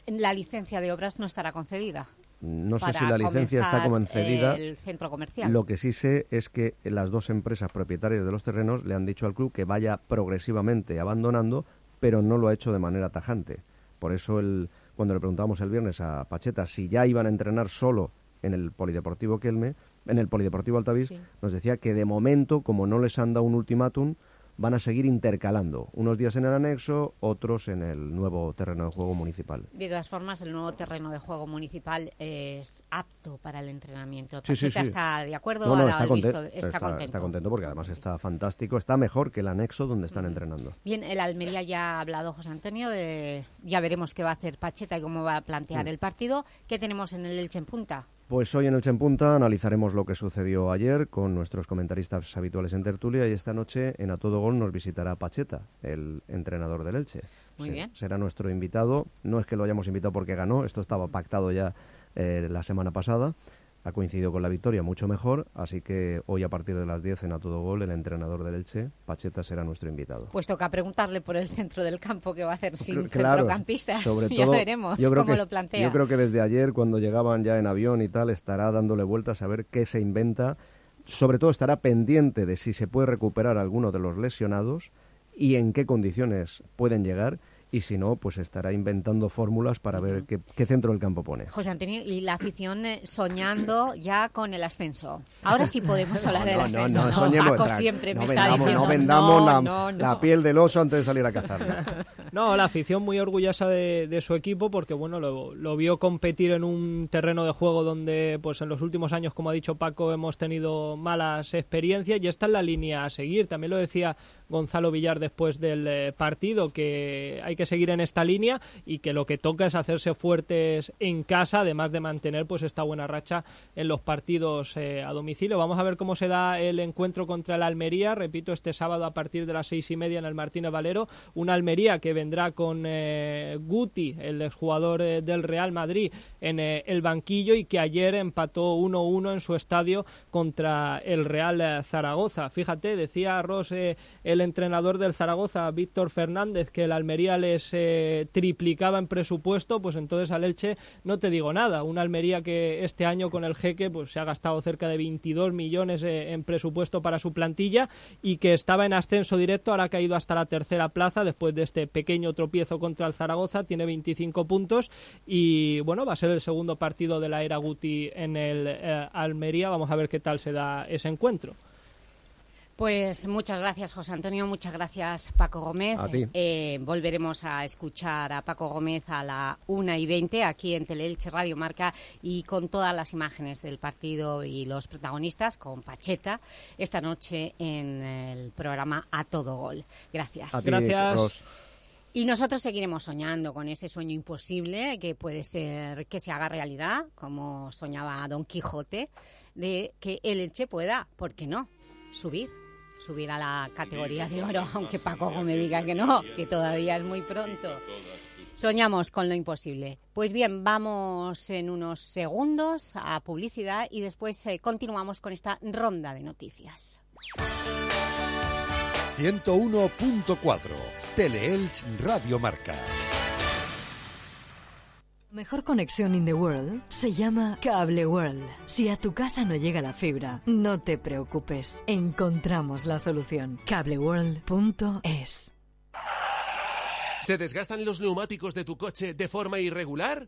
La licencia de obras no estará concedida. No sé si la licencia está comenzar concedida. El centro comercial. Lo que sí sé es que las dos empresas propietarias de los terrenos le han dicho al club que vaya progresivamente abandonando, pero no lo ha hecho de manera tajante. Por eso el, cuando le preguntamos el viernes a Pacheta si ya iban a entrenar solo en el Polideportivo Kelme, en el Polideportivo Altavix, Sí. nos decía que de momento, como no les han dado un ultimátum, van a seguir intercalando. Unos días en el anexo, otros en el nuevo terreno de juego municipal. De todas formas, el nuevo terreno de juego municipal es apto para el entrenamiento. Sí, sí, Pacheta sí. está de acuerdo, No, visto- está- contento. está contento porque además está fantástico. Está mejor que el anexo donde están entrenando. Bien, el Almería ya ha hablado José Antonio, de, ya veremos qué va a hacer Pacheta y cómo va a plantear Mm. el partido. ¿Qué tenemos en el Elche en punta? Pues hoy en el Chempunta analizaremos lo que sucedió ayer con nuestros comentaristas habituales en tertulia y esta noche en A Todo Gol nos visitará Pacheta, el entrenador del Elche. Muy bien. Será nuestro invitado. No es que lo hayamos invitado porque ganó, esto estaba pactado ya eh, la semana pasada. Ha coincidido con la victoria mucho mejor, así que hoy a partir de las 10 en A Todo Gol, el entrenador del Elche, Pacheta, será nuestro invitado. Pues toca preguntarle por el centro del campo que va a hacer sin Claro, centrocampistas. [LAUGHS] sobre ya todo, veremos yo creo cómo que lo plantea. Yo creo que desde ayer, cuando llegaban ya en avión y tal, estará dándole vueltas a ver qué se inventa. Sobre todo estará pendiente de si se puede recuperar alguno de los lesionados y en qué condiciones pueden llegar. Y si no, pues estará inventando fórmulas para ver qué, qué centro del campo pone. José Antonio, y la afición eh, soñando ya con el ascenso. Ahora sí podemos [LAUGHS] hablar del No, no, ascenso. no, soñemos, Paco siempre no me está vendamos, diciendo, no vendamos la, no, no. la piel del oso antes de salir a cazarla. [LAUGHS] No, la afición muy orgullosa de, de su equipo porque bueno lo, lo vio competir en un terreno de juego donde pues en los últimos años, como ha dicho Paco, hemos tenido malas experiencias y esta es la línea a seguir. También lo decía Gonzalo Villar después del eh, partido que hay que seguir en esta línea y que lo que toca es hacerse fuertes en casa, además de mantener pues esta buena racha en los partidos eh, a domicilio. Vamos a ver cómo se da el encuentro contra el Almería, repito, este sábado a partir de las seis y media en el Martínez Valero, una Almería que vendrá con eh, Guti, el exjugador eh, del Real Madrid, en el banquillo y que ayer empató 1-1 en su estadio contra el Real Zaragoza. Fíjate, decía Ross, eh, el entrenador del Zaragoza, Víctor Fernández, que el Almería les eh, triplicaba en presupuesto, pues entonces al Elche no te digo nada. Una Almería que este año con el jeque pues se ha gastado cerca de 22 millones eh, en presupuesto para su plantilla y que estaba en ascenso directo, ahora ha caído hasta la tercera plaza después de este pequeño tropiezo contra el Zaragoza, tiene 25 puntos y bueno, va a ser el segundo partido de la era Guti en el eh, Almería. Vamos a ver qué tal se da ese encuentro. Pues muchas gracias, José Antonio. Muchas gracias, Paco Gómez. A ti. Eh, volveremos a escuchar a Paco Gómez a la 1 y 20 aquí en Teleelche Radio Marca y con todas las imágenes del partido y los protagonistas, con Pacheta, esta noche en el programa A Todo Gol. Gracias. A ti, Gracias. Y nosotros seguiremos soñando con ese sueño imposible que puede ser que se haga realidad, como soñaba Don Quijote, de que el Elche pueda, ¿por qué no?, subir subir a la categoría de oro, aunque Paco me diga que no, que todavía es muy pronto. Soñamos con lo imposible. Pues bien, vamos en unos segundos a publicidad y después eh, continuamos con esta ronda de noticias. 101.4 Teleelch Radio Marca. Mejor conexión in the world se llama Cable World. Si a tu casa no llega la fibra, no te preocupes. Encontramos la solución. cableworld.es. ¿Se desgastan los neumáticos de tu coche de forma irregular?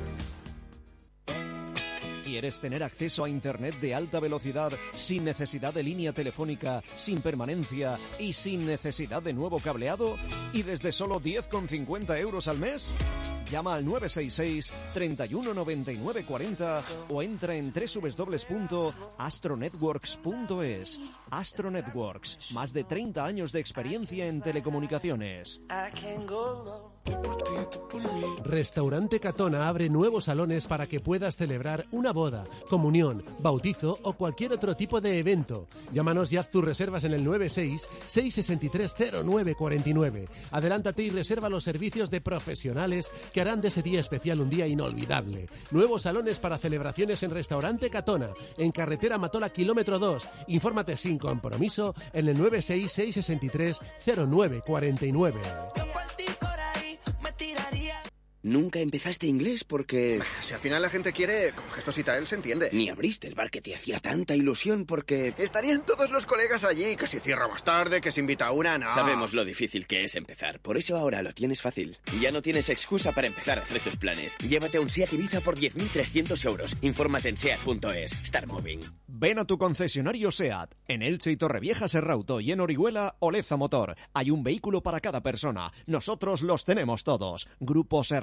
¿Quieres tener acceso a Internet de alta velocidad sin necesidad de línea telefónica, sin permanencia y sin necesidad de nuevo cableado? ¿Y desde solo 10,50 euros al mes? Llama al 966 31 99 40 o entra en www.astronetworks.es. Astro Networks, más de 30 años de experiencia en telecomunicaciones. Restaurante Catona abre nuevos salones para que puedas celebrar una boda, comunión, bautizo o cualquier otro tipo de evento. Llámanos y haz tus reservas en el 96-663-0949. Adelántate y reserva los servicios de profesionales que harán de ese día especial un día inolvidable. Nuevos salones para celebraciones en Restaurante Catona, en Carretera Matola Kilómetro 2. Infórmate sin compromiso en el 966 63 0949. Nunca empezaste inglés porque... Si al final la gente quiere, con gestos y tal se entiende. Ni abriste el bar que te hacía tanta ilusión porque... Estarían todos los colegas allí, que se cierra más tarde, que se invita a una, no. Sabemos lo difícil que es empezar, por eso ahora lo tienes fácil. Ya no tienes excusa para empezar a hacer tus planes. Llévate un SEAT Ibiza por 10.300 euros. Infórmate en SEAT.es. Start Moving. Ven a tu concesionario SEAT. En Elche y Torrevieja Serrauto y en Orihuela Oleza Motor. Hay un vehículo para cada persona. Nosotros los tenemos todos. Grupo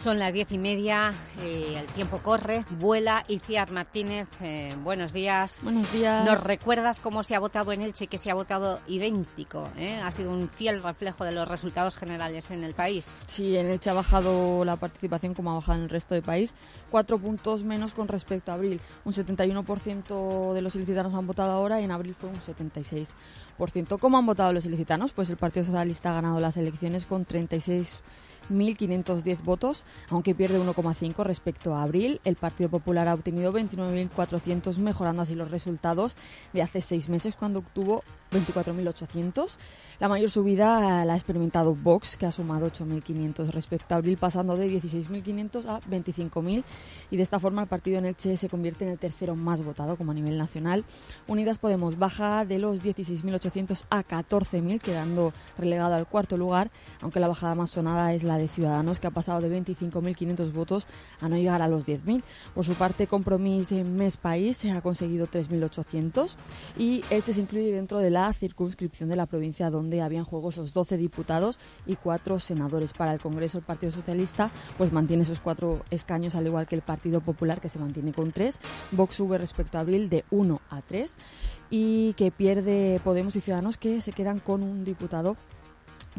Son las diez y media, eh, el tiempo corre, vuela. Iciar Martínez, eh, buenos días. Buenos días. ¿Nos recuerdas cómo se ha votado en Elche, que se ha votado idéntico? eh? Ha sido un fiel reflejo de los resultados generales en el país. Sí, en Elche ha bajado la participación como ha bajado en el resto del país. Cuatro puntos menos con respecto a abril. Un 71% de los ilicitanos han votado ahora y en abril fue un 76%. ¿Cómo han votado los ilicitanos? Pues el Partido Socialista ha ganado las elecciones con 36 1.510 votos, aunque pierde 1,5 respecto a abril. El Partido Popular ha obtenido 29.400, mejorando así los resultados de hace seis meses, cuando obtuvo 24.800. La mayor subida la ha experimentado Vox, que ha sumado 8.500 respecto a abril, pasando de 16.500 a 25.000. Y de esta forma el partido en Elche se convierte en el tercero más votado como a nivel nacional. Unidas Podemos baja de los 16.800 a 14.000, quedando relegado al cuarto lugar, aunque la bajada más sonada es la de Ciudadanos, que ha pasado de 25.500 votos a no llegar a los 10.000. Por su parte, Compromís en Mes País se ha conseguido 3.800 y Elche se incluye dentro de la circunscripción de la provincia donde habían juego esos 12 diputados y cuatro senadores. Para el Congreso, el Partido Socialista pues mantiene esos cuatro escaños, al igual que el Partido Popular, que se mantiene con tres. Vox sube respecto a abril de 1 a 3 y que pierde Podemos y Ciudadanos, que se quedan con un diputado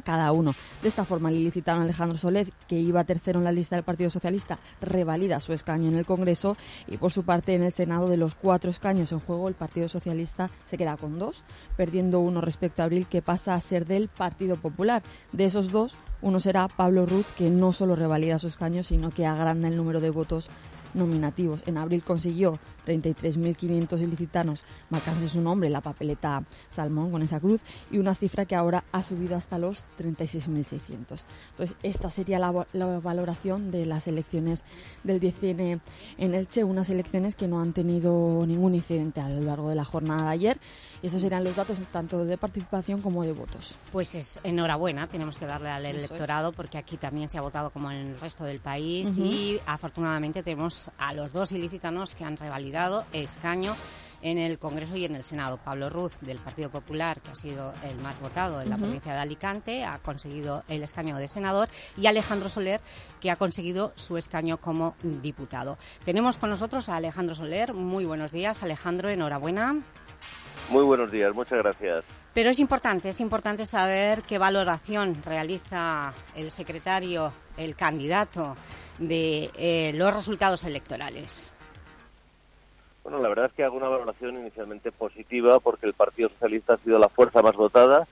cada uno. De esta forma, el ilicitano Alejandro Soler, que iba tercero en la lista del Partido Socialista, revalida su escaño en el Congreso y, por su parte, en el Senado, de los cuatro escaños en juego, el Partido Socialista se queda con dos, perdiendo uno respecto a Abril, que pasa a ser del Partido Popular. De esos dos, uno será Pablo Ruz, que no solo revalida su escaño, sino que agranda el número de votos nominativos. En abril consiguió 33.500 ilicitanos marcarse su nombre en la papeleta Salmón con esa cruz y una cifra que ahora ha subido hasta los 36.600. Entonces, esta sería la, la, valoración de las elecciones del 10N en Elche, unas elecciones que no han tenido ningún incidente a lo largo de la jornada de ayer. Y estos serían los datos tanto de participación como de votos. Pues es enhorabuena, tenemos que darle al Eso electorado es. porque aquí también se ha votado como en el resto del país Ujú. y afortunadamente tenemos a los dos ilicitanos que han revalidado escaño en el Congreso y en el Senado. Pablo Ruz, del Partido Popular, que ha sido el más votado en la provincia de Alicante, ha conseguido el escaño de senador, y Alejandro Soler, que ha conseguido su escaño como diputado. Tenemos con nosotros a Alejandro Soler. Muy buenos días, Alejandro, enhorabuena. Muy buenos días, muchas gracias. Pero es importante, es importante saber qué valoración realiza el secretario, el candidato de eh, los resultados electorales. Bueno, la verdad es que hago una valoración inicialmente positiva porque el Partido Socialista ha sido la fuerza más votada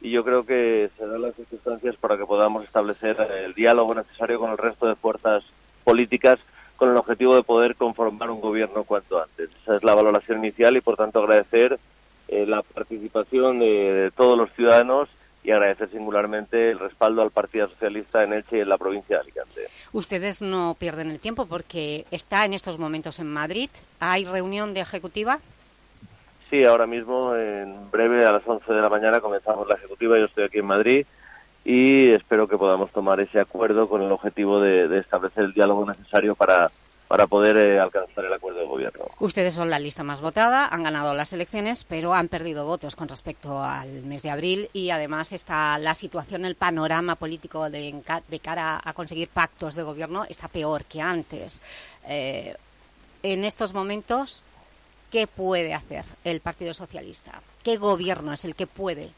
y yo creo que se dan las circunstancias para que podamos establecer el diálogo necesario con el resto de fuerzas políticas con el objetivo de poder conformar un gobierno cuanto antes. Esa es la valoración inicial y, por tanto, agradecer eh, la participación de, de todos los ciudadanos y agradecer singularmente el respaldo al Partido Socialista en Elche y en la provincia de Alicante. Ustedes no pierden el tiempo porque está en estos momentos en Madrid. ¿Hay reunión de ejecutiva? Sí, ahora mismo, en breve, a las 11 de la mañana, comenzamos la ejecutiva. Yo estoy aquí en Madrid y espero que podamos tomar ese acuerdo con el objetivo de, de establecer el diálogo necesario para, para poder eh, alcanzar el acuerdo de gobierno. Ustedes son la lista más votada, han ganado las elecciones, pero han perdido votos con respecto al mes de abril y además está la situación, el panorama político de, cara a conseguir pactos de gobierno está peor que antes. Eh, en estos momentos, ¿qué puede hacer el Partido Socialista? ¿Qué gobierno es el que puede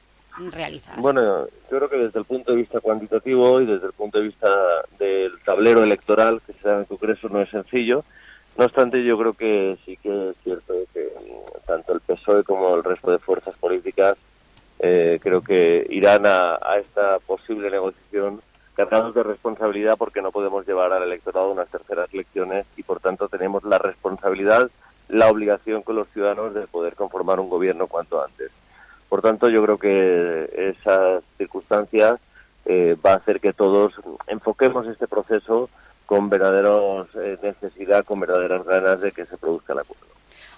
realizar? Bueno, yo creo que desde el punto de vista cuantitativo y desde el punto de vista del tablero electoral que se da en el Congreso no es sencillo, No obstante, yo creo que sí que es cierto que mm, tanto el PSOE como el resto de fuerzas políticas eh, creo que irán a, a, esta posible negociación cargados de responsabilidad porque no podemos llevar al electorado unas terceras elecciones y por tanto tenemos la responsabilidad, la obligación con los ciudadanos de poder conformar un gobierno cuanto antes. Por tanto, yo creo que esas circunstancias eh, va a hacer que todos enfoquemos este proceso con verdadera eh, necesidad, con verdaderas ganas de que se produzca el acuerdo.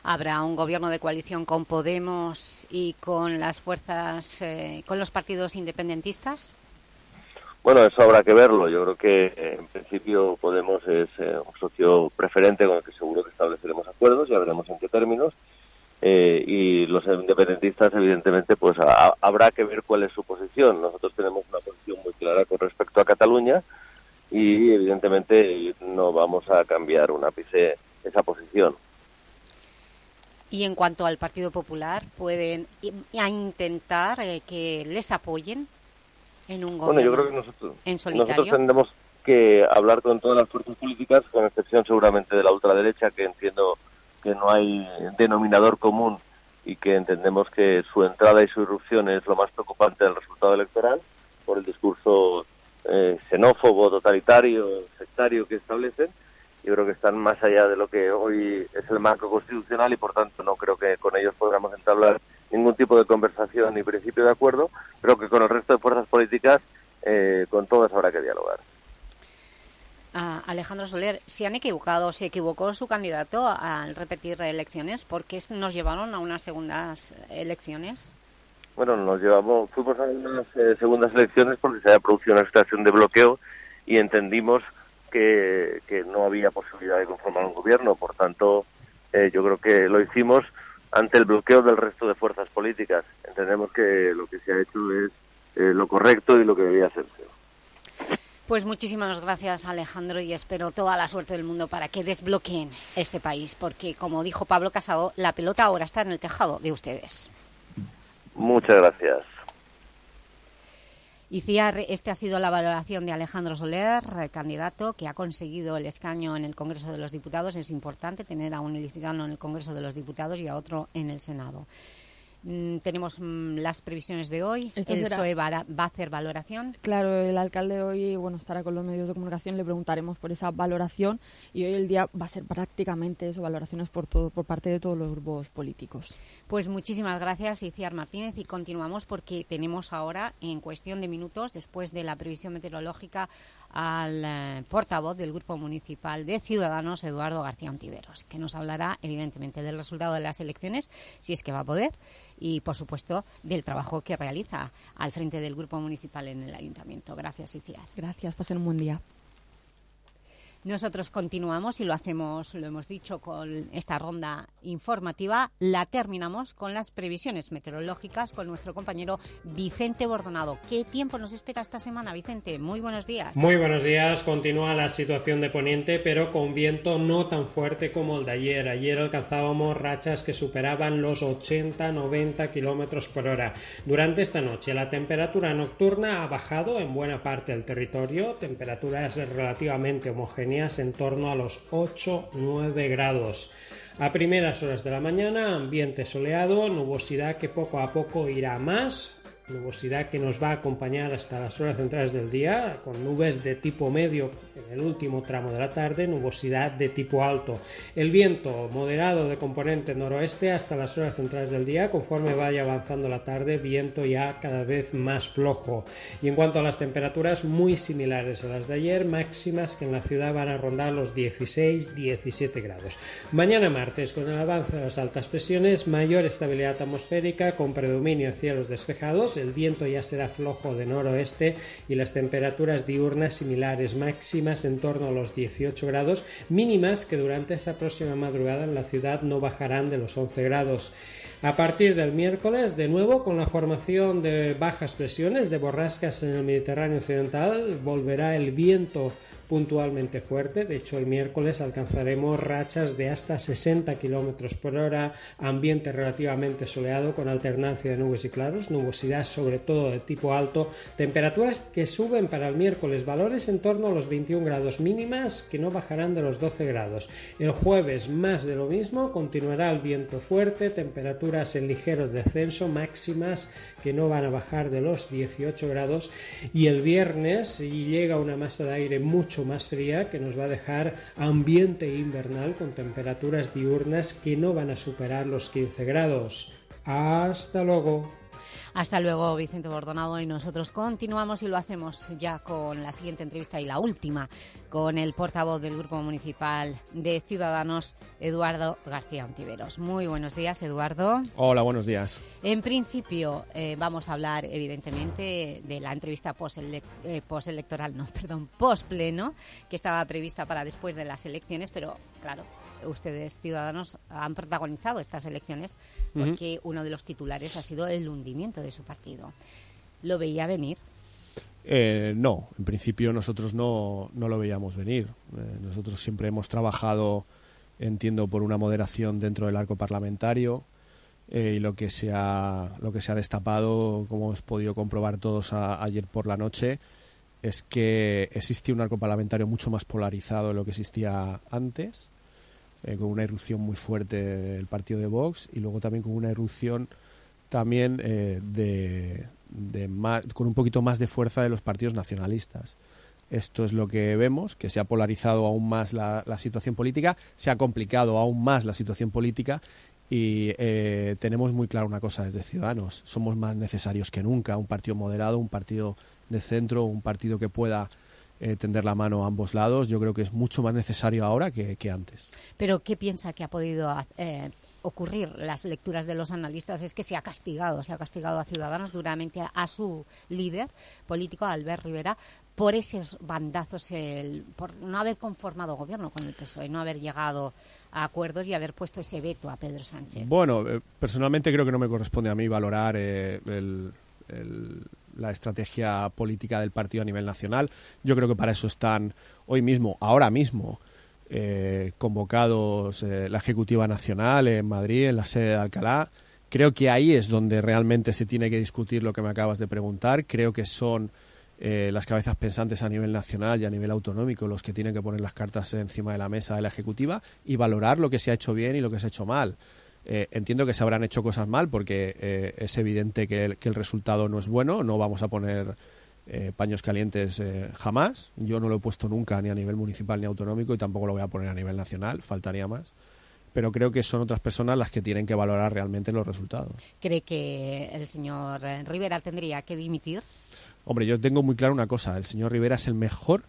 ¿Habrá un gobierno de coalición con Podemos y con las fuerzas, eh, con los partidos independentistas? Bueno, eso habrá que verlo. Yo creo que en principio Podemos es eh, un socio preferente con el que seguro que estableceremos acuerdos, ya veremos en qué términos. Eh, y los independentistas, evidentemente, pues habrá que ver cuál es su posición. Nosotros tenemos una posición muy clara con respecto a Cataluña y, evidentemente, no vamos a cambiar un ápice esa posición. Y en cuanto al Partido Popular, ¿pueden a intentar eh, que les apoyen en un gobierno bueno, yo creo que nosotros, en solitario? nosotros tendremos que hablar con todas las fuerzas políticas, con excepción seguramente de la ultraderecha, que entiendo que no hay denominador común y que entendemos que su entrada y su irrupción es lo más preocupante del resultado electoral por el discurso eh, xenófobo, totalitario, sectario que establecen yo creo que están más allá de lo que hoy es el marco constitucional y por tanto no creo que con ellos podamos entablar ningún tipo de conversación ni principio de acuerdo, pero que con el resto de fuerzas políticas eh, con todas habrá que dialogar. Ah, Alejandro Soler, ¿se han equivocado, se equivocó su candidato al repetir elecciones? ¿Por qué nos llevaron a unas segundas elecciones? Bueno, nos llevamos, fuimos a unas eh, segundas elecciones porque se había producido una situación de bloqueo y entendimos que, no había posibilidad de conformar un gobierno. Por tanto, eh, yo creo que lo hicimos ante el bloqueo del resto de fuerzas políticas. Entendemos que lo que se ha hecho es eh, lo correcto y lo que debía hacerse. Pues muchísimas gracias Alejandro y espero toda la suerte del mundo para que desbloqueen este país, porque como dijo Pablo Casado, la pelota ahora está en el tejado de ustedes. Muchas gracias. Y CIAR, esta ha sido la valoración de Alejandro Soler, candidato que ha conseguido el escaño en el Congreso de los Diputados. Es importante tener a un ilicitano en el Congreso de los Diputados y a otro en el Senado. Mm, tenemos mm, las previsiones de hoy. el PSOE va a, hacer valoración. Claro, el alcalde hoy bueno estará con los medios de comunicación, le preguntaremos por esa valoración y hoy el día va a ser prácticamente eso, valoraciones por todo por parte de todos los grupos políticos. Pues muchísimas gracias, Iciar Martínez, y continuamos porque tenemos ahora, en cuestión de minutos, después de la previsión meteorológica, al eh, portavoz del Grupo Municipal de Ciudadanos, Eduardo García Ontiveros, que nos hablará, evidentemente, del resultado de las elecciones, si es que va a poder, y, por supuesto, del trabajo que realiza al frente del Grupo Municipal en el Ayuntamiento. Gracias, Iciar. Gracias, pasen un buen día. Nosotros continuamos y lo hacemos, lo hemos dicho, con esta ronda informativa. La terminamos con las previsiones meteorológicas con nuestro compañero Vicente Bordonado. ¿Qué tiempo nos espera esta semana, Vicente? Muy buenos días. Muy buenos días. Continúa la situación de Poniente, pero con viento no tan fuerte como el de ayer. Ayer alcanzábamos rachas que superaban los 80-90 kilómetros por hora. Durante esta noche, la temperatura nocturna ha bajado en buena parte del territorio. Temperaturas relativamente homogéneas en torno a los 8-9 grados. A primeras horas de la mañana, ambiente soleado, nubosidad que poco a poco irá más, nubosidad que nos va a acompañar hasta las horas centrales del día, con nubes de tipo medio en el último tramo de la tarde, nubosidad de tipo alto. El viento moderado de componente noroeste hasta las horas centrales del día, conforme vaya avanzando la tarde, viento ya cada vez más flojo. Y en cuanto a las temperaturas, muy similares a las de ayer, máximas que en la ciudad van a rondar los 16-17 grados. Mañana martes, con el avance de las altas presiones, mayor estabilidad atmosférica con predominio de cielos despejados, el viento ya será flojo de noroeste y las temperaturas diurnas similares máximas en torno a los 18 grados, mínimas que durante esta próxima madrugada en la ciudad no bajarán de los 11 grados. A partir del miércoles, de nuevo, con la formación de bajas presiones, de borrascas en el Mediterráneo occidental, volverá el viento puntualmente fuerte. De hecho, el miércoles alcanzaremos rachas de hasta 60 kilómetros por hora, ambiente relativamente soleado con alternancia de nubes y claros, nubosidad sobre todo de tipo alto, temperaturas que suben para el miércoles, valores en torno a los 21 grados mínimas que no bajarán de los 12 grados. El jueves más de lo mismo, continuará el viento fuerte, temperaturas en ligero descenso, máximas que no van a bajar de los 18 grados y el viernes y llega una masa de aire mucho más fría que nos va a dejar ambiente invernal con temperaturas diurnas que no van a superar los 15 grados. Hasta luego. Hasta luego, Vicente Bordonado. Y nosotros continuamos y lo hacemos ya con la siguiente entrevista y la última, con el portavoz del Grupo Municipal de Ciudadanos, Eduardo García Ontiveros. Muy buenos días, Eduardo. Hola, buenos días. En principio, eh, vamos a hablar, evidentemente, de la entrevista eh, postelectoral, no, [LAUGHS] perdón, postpleno, que estaba prevista para después de las elecciones, pero, claro, ustedes, ciudadanos, han protagonizado estas elecciones porque uno de los titulares ha sido el hundimiento de su partido. ¿Lo veía venir? Eh, no, en principio nosotros no, no lo veíamos venir. Eh, nosotros siempre hemos trabajado, entiendo, por una moderación dentro del arco parlamentario eh, y lo que, se ha, lo que se ha destapado, como hemos podido comprobar todos ayer por la noche, es que existe un arco parlamentario mucho más polarizado de lo que existía antes eh, con una erupción muy fuerte del partido de Vox y luego también con una erupción también eh, de, con un poquito más de fuerza de los partidos nacionalistas. Esto es lo que vemos, que se ha polarizado aún más la, situación política, se ha complicado aún más la situación política y eh, tenemos muy claro una cosa desde Ciudadanos, somos más necesarios que nunca, un partido moderado, un partido de centro, un partido que pueda eh, tender la mano a ambos lados. Yo creo que es mucho más necesario ahora que, antes. Pero ¿qué piensa que ha podido eh, ocurrir? Las lecturas de los analistas es que se ha castigado, se ha castigado a Ciudadanos duramente a, su líder político, Albert Rivera, por esos bandazos, el, por no haber conformado gobierno con el PSOE, no haber llegado a acuerdos y haber puesto ese veto a Pedro Sánchez. Bueno, eh, personalmente creo que no me corresponde a mí valorar el la estrategia política del partido a nivel nacional. Yo creo que para eso están hoy mismo, ahora mismo, eh, convocados eh, la Ejecutiva Nacional en Madrid, en la sede de Alcalá. Creo que ahí es donde realmente se tiene que discutir lo que me acabas de preguntar. Creo que son eh, las cabezas pensantes a nivel nacional y a nivel autonómico los que tienen que poner las cartas encima de la mesa de la Ejecutiva y valorar lo que se ha hecho bien y lo que se ha hecho mal. Eh, entiendo que se habrán hecho cosas mal porque eh, es evidente que el, resultado no es bueno. No vamos a poner eh, paños calientes jamás. Yo no lo he puesto nunca ni a nivel municipal ni autonómico y tampoco lo voy a poner a nivel nacional. Faltaría más. Pero creo que son otras personas las que tienen que valorar realmente los resultados. ¿Cree que el señor Rivera tendría que dimitir? Hombre, yo tengo muy claro una cosa. El señor Rivera es el mejor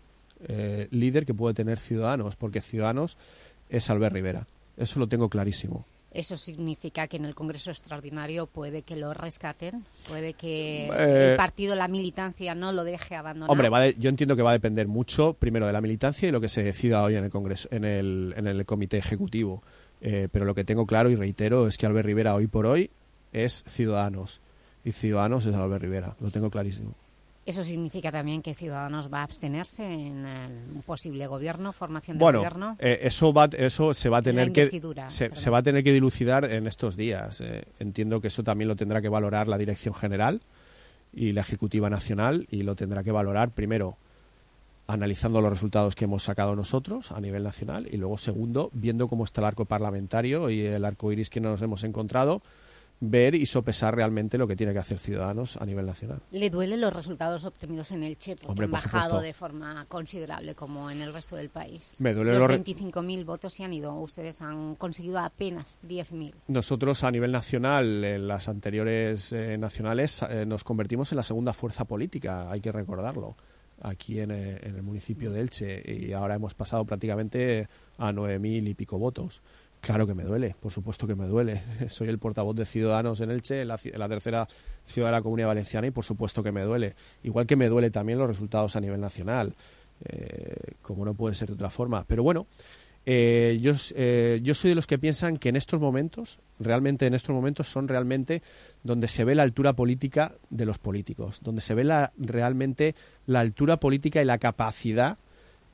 líder que puede tener Ciudadanos, porque Ciudadanos es Albert Rivera. Eso lo tengo clarísimo. ¿Eso significa que en el Congreso Extraordinario puede que lo rescaten? ¿Puede que eh, el partido, la militancia, no lo deje abandonar? Hombre, yo entiendo que va a depender mucho, primero, de la militancia y lo que se decida hoy en el Congreso, en el, en el Comité Ejecutivo. Eh, pero lo que tengo claro y reitero es que Albert Rivera hoy por hoy es Ciudadanos. Y Ciudadanos es Albert Rivera, lo tengo clarísimo. ¿Eso significa también que Ciudadanos va a abstenerse en un posible gobierno, formación de gobierno? Eh, eso, va, eso se va a tener que se, va a tener que dilucidar en estos días. Eh, entiendo que eso también lo tendrá que valorar la Dirección General y la Ejecutiva Nacional y lo tendrá que valorar primero analizando los resultados que hemos sacado nosotros a nivel nacional y luego segundo viendo cómo está el arco parlamentario y el arco iris que nos hemos encontrado ver y sopesar realmente lo que tiene que hacer Ciudadanos a nivel nacional. ¿Le duelen los resultados obtenidos en el Che? Porque han bajado de forma considerable como en el resto del país. Me los, 25.000 votos se han ido, ustedes han conseguido apenas 10.000. Nosotros a nivel nacional, en las anteriores eh, nacionales, eh, nos convertimos en la segunda fuerza política, hay que recordarlo, aquí en, eh, en el municipio de Elche y ahora hemos pasado prácticamente a 9.000 y pico votos. Claro que me duele, por supuesto que me duele. [LAUGHS] Soy el portavoz de Ciudadanos en Elche, la, la tercera ciudad de la Comunidad Valenciana y por supuesto que me duele. Igual que me duele también los resultados a nivel nacional, eh, como no puede ser de otra forma. Pero bueno, eh, yo, eh, yo soy de los que piensan que en estos momentos, realmente en estos momentos son realmente donde se ve la altura política de los políticos, donde se ve la, realmente la altura política y la capacidad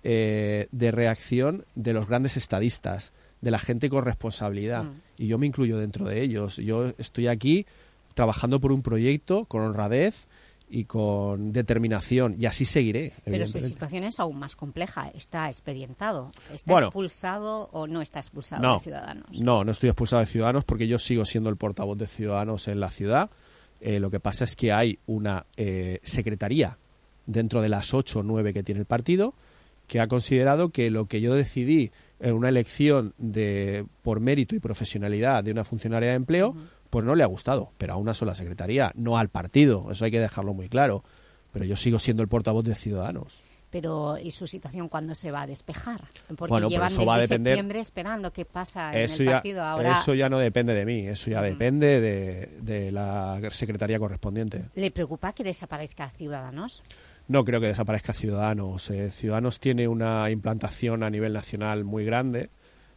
eh, de reacción de los grandes estadistas, de la gente con responsabilidad. Mm. Y yo me incluyo dentro de ellos. Yo estoy aquí trabajando por un proyecto con honradez y con determinación y así seguiré. Pero su situación es aún más compleja. Está expedientado. ¿Está Bueno. expulsado o no está expulsado no, de Ciudadanos? No, no estoy expulsado de Ciudadanos porque yo sigo siendo el portavoz de Ciudadanos en la ciudad. Eh, lo que pasa es que hay una eh, secretaría dentro de las ocho o nueve que tiene el partido que ha considerado que lo que yo decidí en una elección de por mérito y profesionalidad de una funcionaria de empleo, pues no le ha gustado, pero a una sola secretaría, no al partido, eso hay que dejarlo muy claro. Pero yo sigo siendo el portavoz de Ciudadanos. Pero ¿y su situación cuándo se va a despejar? Porque Bueno, llevan eso desde va a depender- septiembre esperando qué pasa Eso en el ya, partido. Ahora eso ya no depende de mí, eso ya depende de, de la secretaría correspondiente. le preocupa que desaparezca Ciudadanos. No creo que desaparezca Ciudadanos. Eh, Ciudadanos tiene una implantación a nivel nacional muy grande.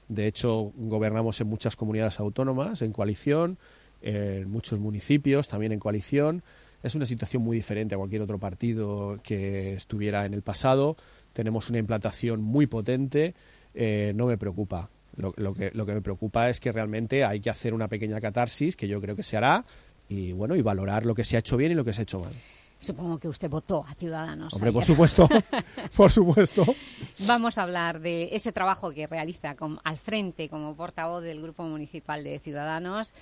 De hecho, gobernamos en muchas comunidades autónomas, en coalición, en muchos municipios, también en coalición. Es una situación muy diferente a cualquier otro partido que estuviera en el pasado. Tenemos una implantación muy potente. Eh, no me preocupa. Lo, lo que, lo que me preocupa es que realmente hay que hacer una pequeña catarsis, que yo creo que se hará, y bueno, y valorar lo que se ha hecho bien y lo que se ha hecho mal. Supongo que usted votó a Ciudadanos. Hombre, por supuesto, [LAUGHS] por supuesto. Vamos a hablar de ese trabajo que realiza con- al frente como portavoz del Grupo Municipal de Ciudadanos.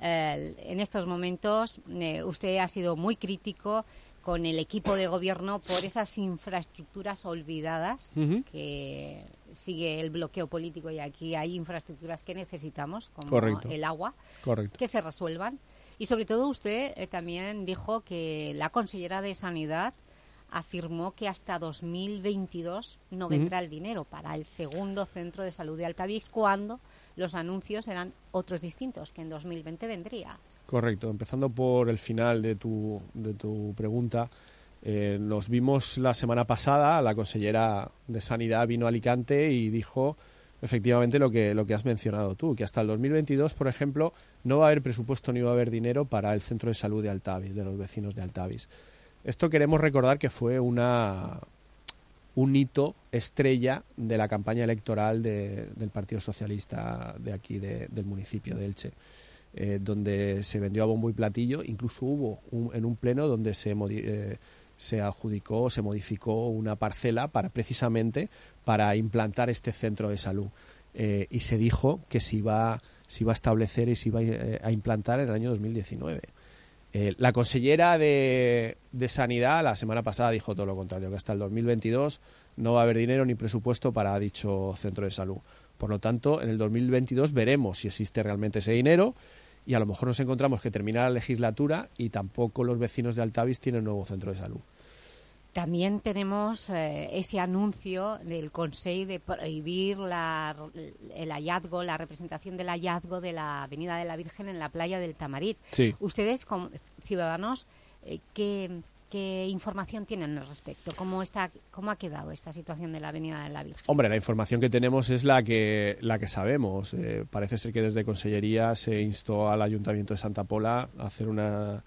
Eh, en estos momentos eh, usted ha sido muy crítico con el equipo de gobierno por esas infraestructuras olvidadas que sigue el bloqueo político y aquí hay infraestructuras que necesitamos como Correcto. el agua Correcto. que se resuelvan y sobre todo usted eh, también dijo que la consellera de Sanidad afirmó que hasta 2022 no vendrá el dinero para el segundo centro de salud de Altavix cuando los anuncios eran otros distintos, que en 2020 vendría. Correcto. Empezando por el final de tu, de tu pregunta, eh, nos vimos la semana pasada, la consellera de Sanidad vino a Alicante y dijo efectivamente lo que, lo que has mencionado tú, que hasta el 2022, por ejemplo, no va a haber presupuesto ni va a haber dinero para el centro de salud de Altavis, de los vecinos de Altavis. Esto queremos recordar que fue una, un hito estrella de la campaña electoral de- del Partido Socialista de aquí, de- del municipio de Elche, eh, donde se vendió a bombo y platillo. Incluso hubo un- en un pleno donde se, eh, se adjudicó, se modificó una parcela para precisamente para implantar este centro de salud. Eh, y se dijo que se iba, se iba a establecer y se iba eh, a implantar en el año 2019. Eh, la consellera de, de Sanidad la semana pasada dijo todo lo contrario, que hasta el 2022 no va a haber dinero ni presupuesto para dicho centro de salud. Por lo tanto, en el 2022 veremos si existe realmente ese dinero y a lo mejor nos encontramos que termina la legislatura y tampoco los vecinos de Altavis tienen nuevo centro de salud. También tenemos eh, ese anuncio del Consejo de prohibir la- el hallazgo, la representación del hallazgo de la Avenida de la Virgen en la playa del Tamarit. Sí. Ustedes, como ciudadanos, eh, ¿qué, qué información tienen al respecto? ¿Cómo, está, ¿Cómo ha quedado esta situación de la Avenida de la Virgen? Hombre, la información que tenemos es la que, la que sabemos. Eh, parece ser que desde Consellería se instó al Ayuntamiento de Santa Pola a hacer una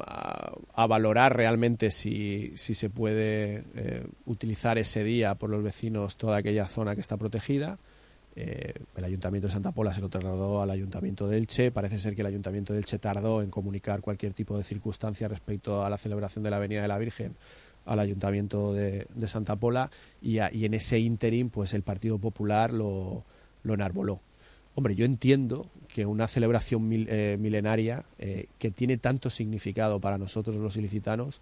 a, valorar realmente si, si se puede eh, utilizar ese día por los vecinos toda aquella zona que está protegida. Eh, el Ayuntamiento de Santa Pola se lo trasladó al Ayuntamiento de Elche. Parece ser que el Ayuntamiento de Elche tardó en comunicar cualquier tipo de circunstancia respecto a la celebración de la Avenida de la Virgen al Ayuntamiento de, Santa Pola y, en ese ínterin pues el Partido Popular lo, lo enarboló. Hombre, yo entiendo que una celebración mil- eh, milenaria eh, que tiene tanto significado para nosotros los ilicitanos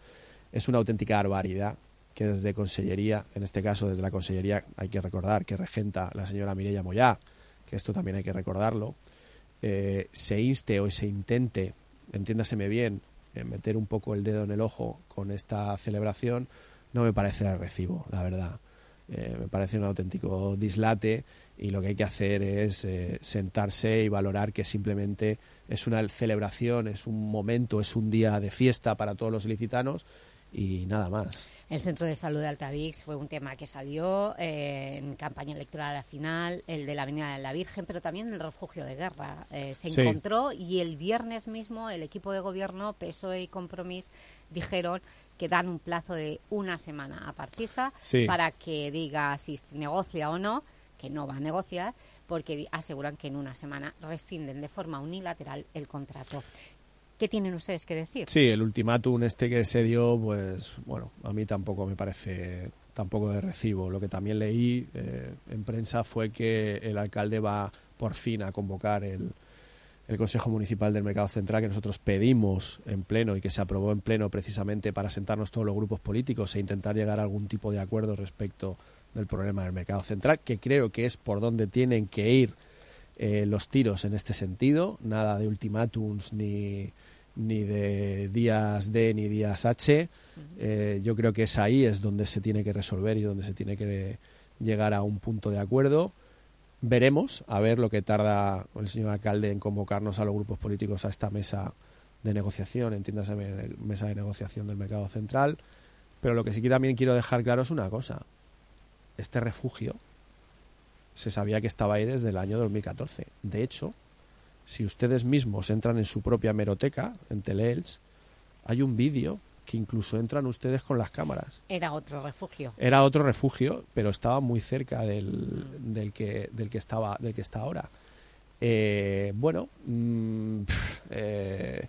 es una auténtica barbaridad que desde Consellería, en este caso desde la Consellería, hay que recordar que regenta la señora Mireia Moyá, que esto también hay que recordarlo, eh, se inste o se intente, entiéndaseme bien, eh, meter un poco el dedo en el ojo con esta celebración, no me parece de recibo, la verdad. Eh, me parece un auténtico dislate y lo que hay que hacer es eh, sentarse y valorar que simplemente es una celebración, es un momento, es un día de fiesta para todos los ilicitanos y nada más. El Centro de Salud de Altavix fue un tema que salió eh, en campaña electoral al final, el de la Avenida de la Virgen, pero también el refugio de guerra. eh, se Sí. encontró y el viernes mismo el equipo de gobierno, PSOE y Compromís, dijeron que dan un plazo de una semana a Partisa Sí. para que diga si se negocia o no, que no va a negociar, porque aseguran que en una semana rescinden de forma unilateral el contrato. ¿Qué tienen ustedes que decir? Sí, el ultimátum este que se dio, pues bueno, a mí tampoco me parece tampoco de recibo. Lo que también leí eh, en prensa fue que el alcalde va por fin a convocar el, el Consejo Municipal del Mercado Central que nosotros pedimos en pleno y que se aprobó en pleno precisamente para sentarnos todos los grupos políticos e intentar llegar a algún tipo de acuerdo respecto del problema del Mercado Central, que creo que es por donde tienen que ir eh, los tiros en este sentido, nada de ultimátums ni, ni de días D ni días H. Eh, yo creo que es ahí es donde se tiene que resolver y donde se tiene que llegar a un punto de acuerdo. Veremos a ver lo que tarda el señor alcalde en convocarnos a los grupos políticos a esta mesa de negociación, entiéndase me- mesa de negociación del mercado central. Pero lo que sí que también quiero dejar claro es una cosa. Este refugio se sabía que estaba ahí desde el año 2014. De hecho, si ustedes mismos entran en su propia meroteca, en Teleels, hay un vídeo que incluso entran ustedes con las cámaras. Era otro refugio. Era otro refugio, pero estaba muy cerca del, del que del que estaba del que está ahora. Eh, bueno, mm, eh,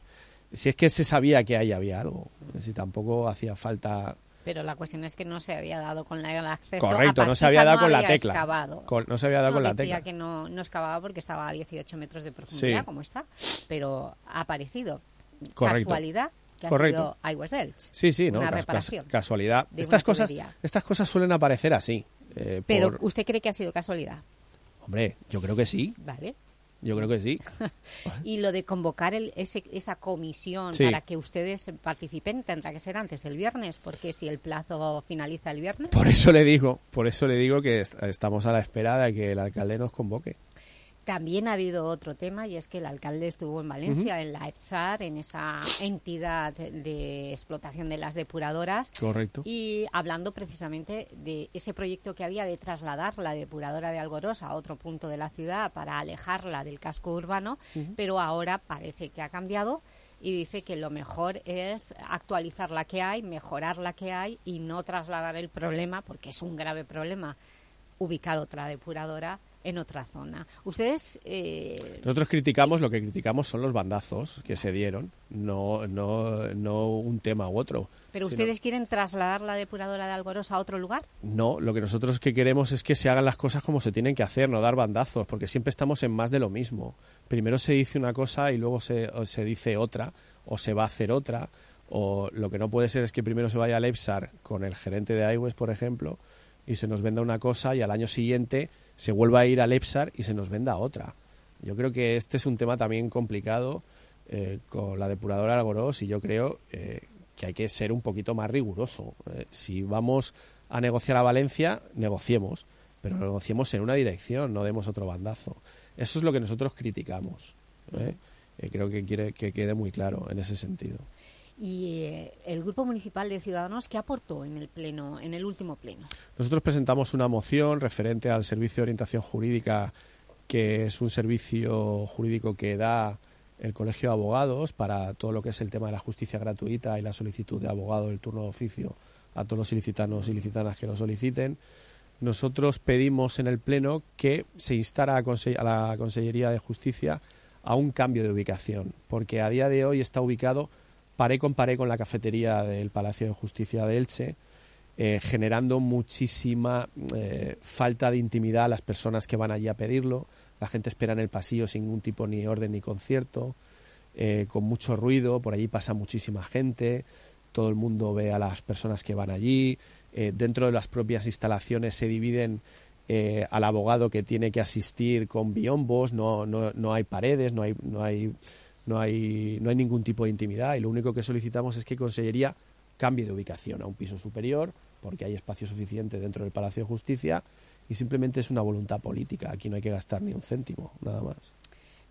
si es que se sabía que ahí había algo, si tampoco hacía falta Pero la cuestión es que no se había dado con la- el acceso. Correcto, a no se había dado no con la tecla. Con- no se había dado No, con la tecla. que no, no excavaba porque estaba a 18 metros de profundidad, Sí. como está, pero ha aparecido. Correcto. Casualidad que Correcto. ha sido Iwas Delch. Sí, sí, no, Una cas- reparación. casualidad. Estas cosas, tubería. estas cosas suelen aparecer así. eh, Pero por- ¿usted cree que ha sido casualidad? Hombre, yo creo que sí. Vale. Yo creo que sí. [LAUGHS] Y lo de convocar el- ese, esa comisión Sí. para que ustedes participen tendrá que ser antes del viernes, porque si el plazo finaliza el viernes... Por eso le digo, por eso le digo que est- estamos a la espera de que el alcalde nos convoque. También ha habido otro tema y es que el alcalde estuvo en Valencia, en la EPSAR, en esa entidad de explotación de las depuradoras. Correcto. Y hablando precisamente de ese proyecto que había de trasladar la depuradora de Algoros a otro punto de la ciudad para alejarla del casco urbano, pero ahora parece que ha cambiado y dice que lo mejor es actualizar la que hay, mejorar la que hay y no trasladar el problema, porque es un grave problema, ubicar otra depuradora en otra zona. Ustedes... eh, Nosotros criticamos, lo que criticamos son los bandazos que se dieron, no, no, no un tema u otro. ¿Pero sino- ustedes quieren trasladar la depuradora de Algoros a otro lugar? No, lo que nosotros que queremos es que se hagan las cosas como se tienen que hacer, no dar bandazos, porque siempre estamos en más de lo mismo. Primero se dice una cosa y luego se, se dice otra, o se va a hacer otra, o lo que no puede ser es que primero se vaya al EPSAR con el gerente de iWest, por ejemplo, y se nos venda una cosa y al año siguiente se vuelva a ir al EPSAR y se nos venda otra. Yo creo que este es un tema también complicado eh, con la depuradora Algoros y yo creo eh, que hay que ser un poquito más riguroso. Eh, si vamos a negociar a Valencia, negociemos, pero negociemos en una dirección, no demos otro bandazo. Eso es lo que nosotros criticamos. Eh, creo que quiere que quede muy claro en ese sentido. Y eh, el Grupo Municipal de Ciudadanos, ¿qué aportó en el pleno, en el último pleno? Nosotros presentamos una moción referente al servicio de orientación jurídica, que es un servicio jurídico que da el Colegio de Abogados para todo lo que es el tema de la justicia gratuita y la solicitud de abogado del turno de oficio a todos los ilicitanos y ilicitanas que lo soliciten. Nosotros pedimos en el Pleno que se instara a, a la Consellería de Justicia a un cambio de ubicación, porque a día de hoy está ubicado paré con paré con la cafetería del Palacio de Justicia de Elche, eh, generando muchísima eh, falta de intimidad a las personas que van allí a pedirlo. La gente espera en el pasillo sin ningún tipo ni orden ni concierto, eh, con mucho ruido, por allí pasa muchísima gente, todo el mundo ve a las personas que van allí. dentro de las propias instalaciones se dividen al abogado que tiene que asistir con biombos, no, no, no hay paredes, no hay, no hay no hay, no hay ningún tipo de intimidad y lo único que solicitamos es que Consellería cambie de ubicación a un piso superior porque hay espacio suficiente dentro del Palacio de Justicia y simplemente es una voluntad política. Aquí no hay que gastar ni un céntimo, nada más.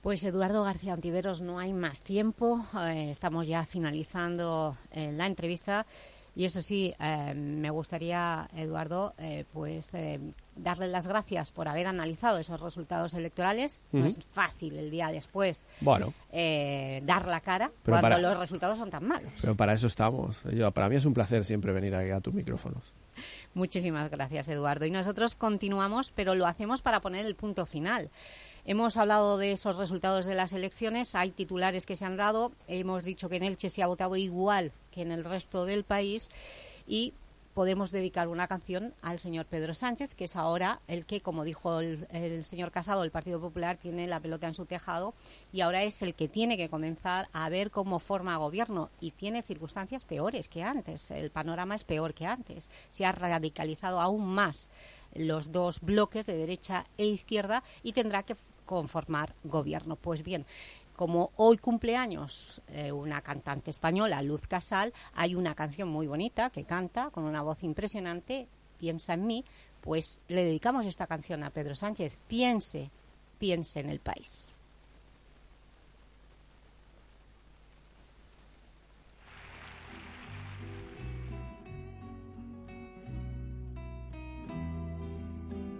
Pues Eduardo García Antiveros, no hay más tiempo, eh, estamos ya finalizando eh, la entrevista. Y eso sí, eh, me gustaría, Eduardo, eh, pues eh, darle las gracias por haber analizado esos resultados electorales. No es fácil el día después Bueno. eh, dar la cara Pero cuando para- los resultados son tan malos. Pero para eso estamos. Yo, para mí es un placer siempre venir aquí a tus micrófonos. Muchísimas gracias, Eduardo. Y nosotros continuamos, pero lo hacemos para poner el punto final. Hemos hablado de esos resultados de las elecciones, hay titulares que se han dado, hemos dicho que en Elche se ha votado igual que en el resto del país y podemos dedicar una canción al señor Pedro Sánchez, que es ahora el que, como dijo el, señor Casado, el Partido Popular tiene la pelota en su tejado y ahora es el que tiene que comenzar a ver cómo forma gobierno y tiene circunstancias peores que antes. El panorama es peor que antes. Se ha radicalizado aún más los dos bloques de derecha e izquierda y tendrá que conformar gobierno. Pues bien, como hoy cumpleaños eh, una cantante española, Luz Casal, hay una canción muy bonita que canta con una voz impresionante, Piensa en mí, pues le dedicamos esta canción a Pedro Sánchez. Piense, piense en el país.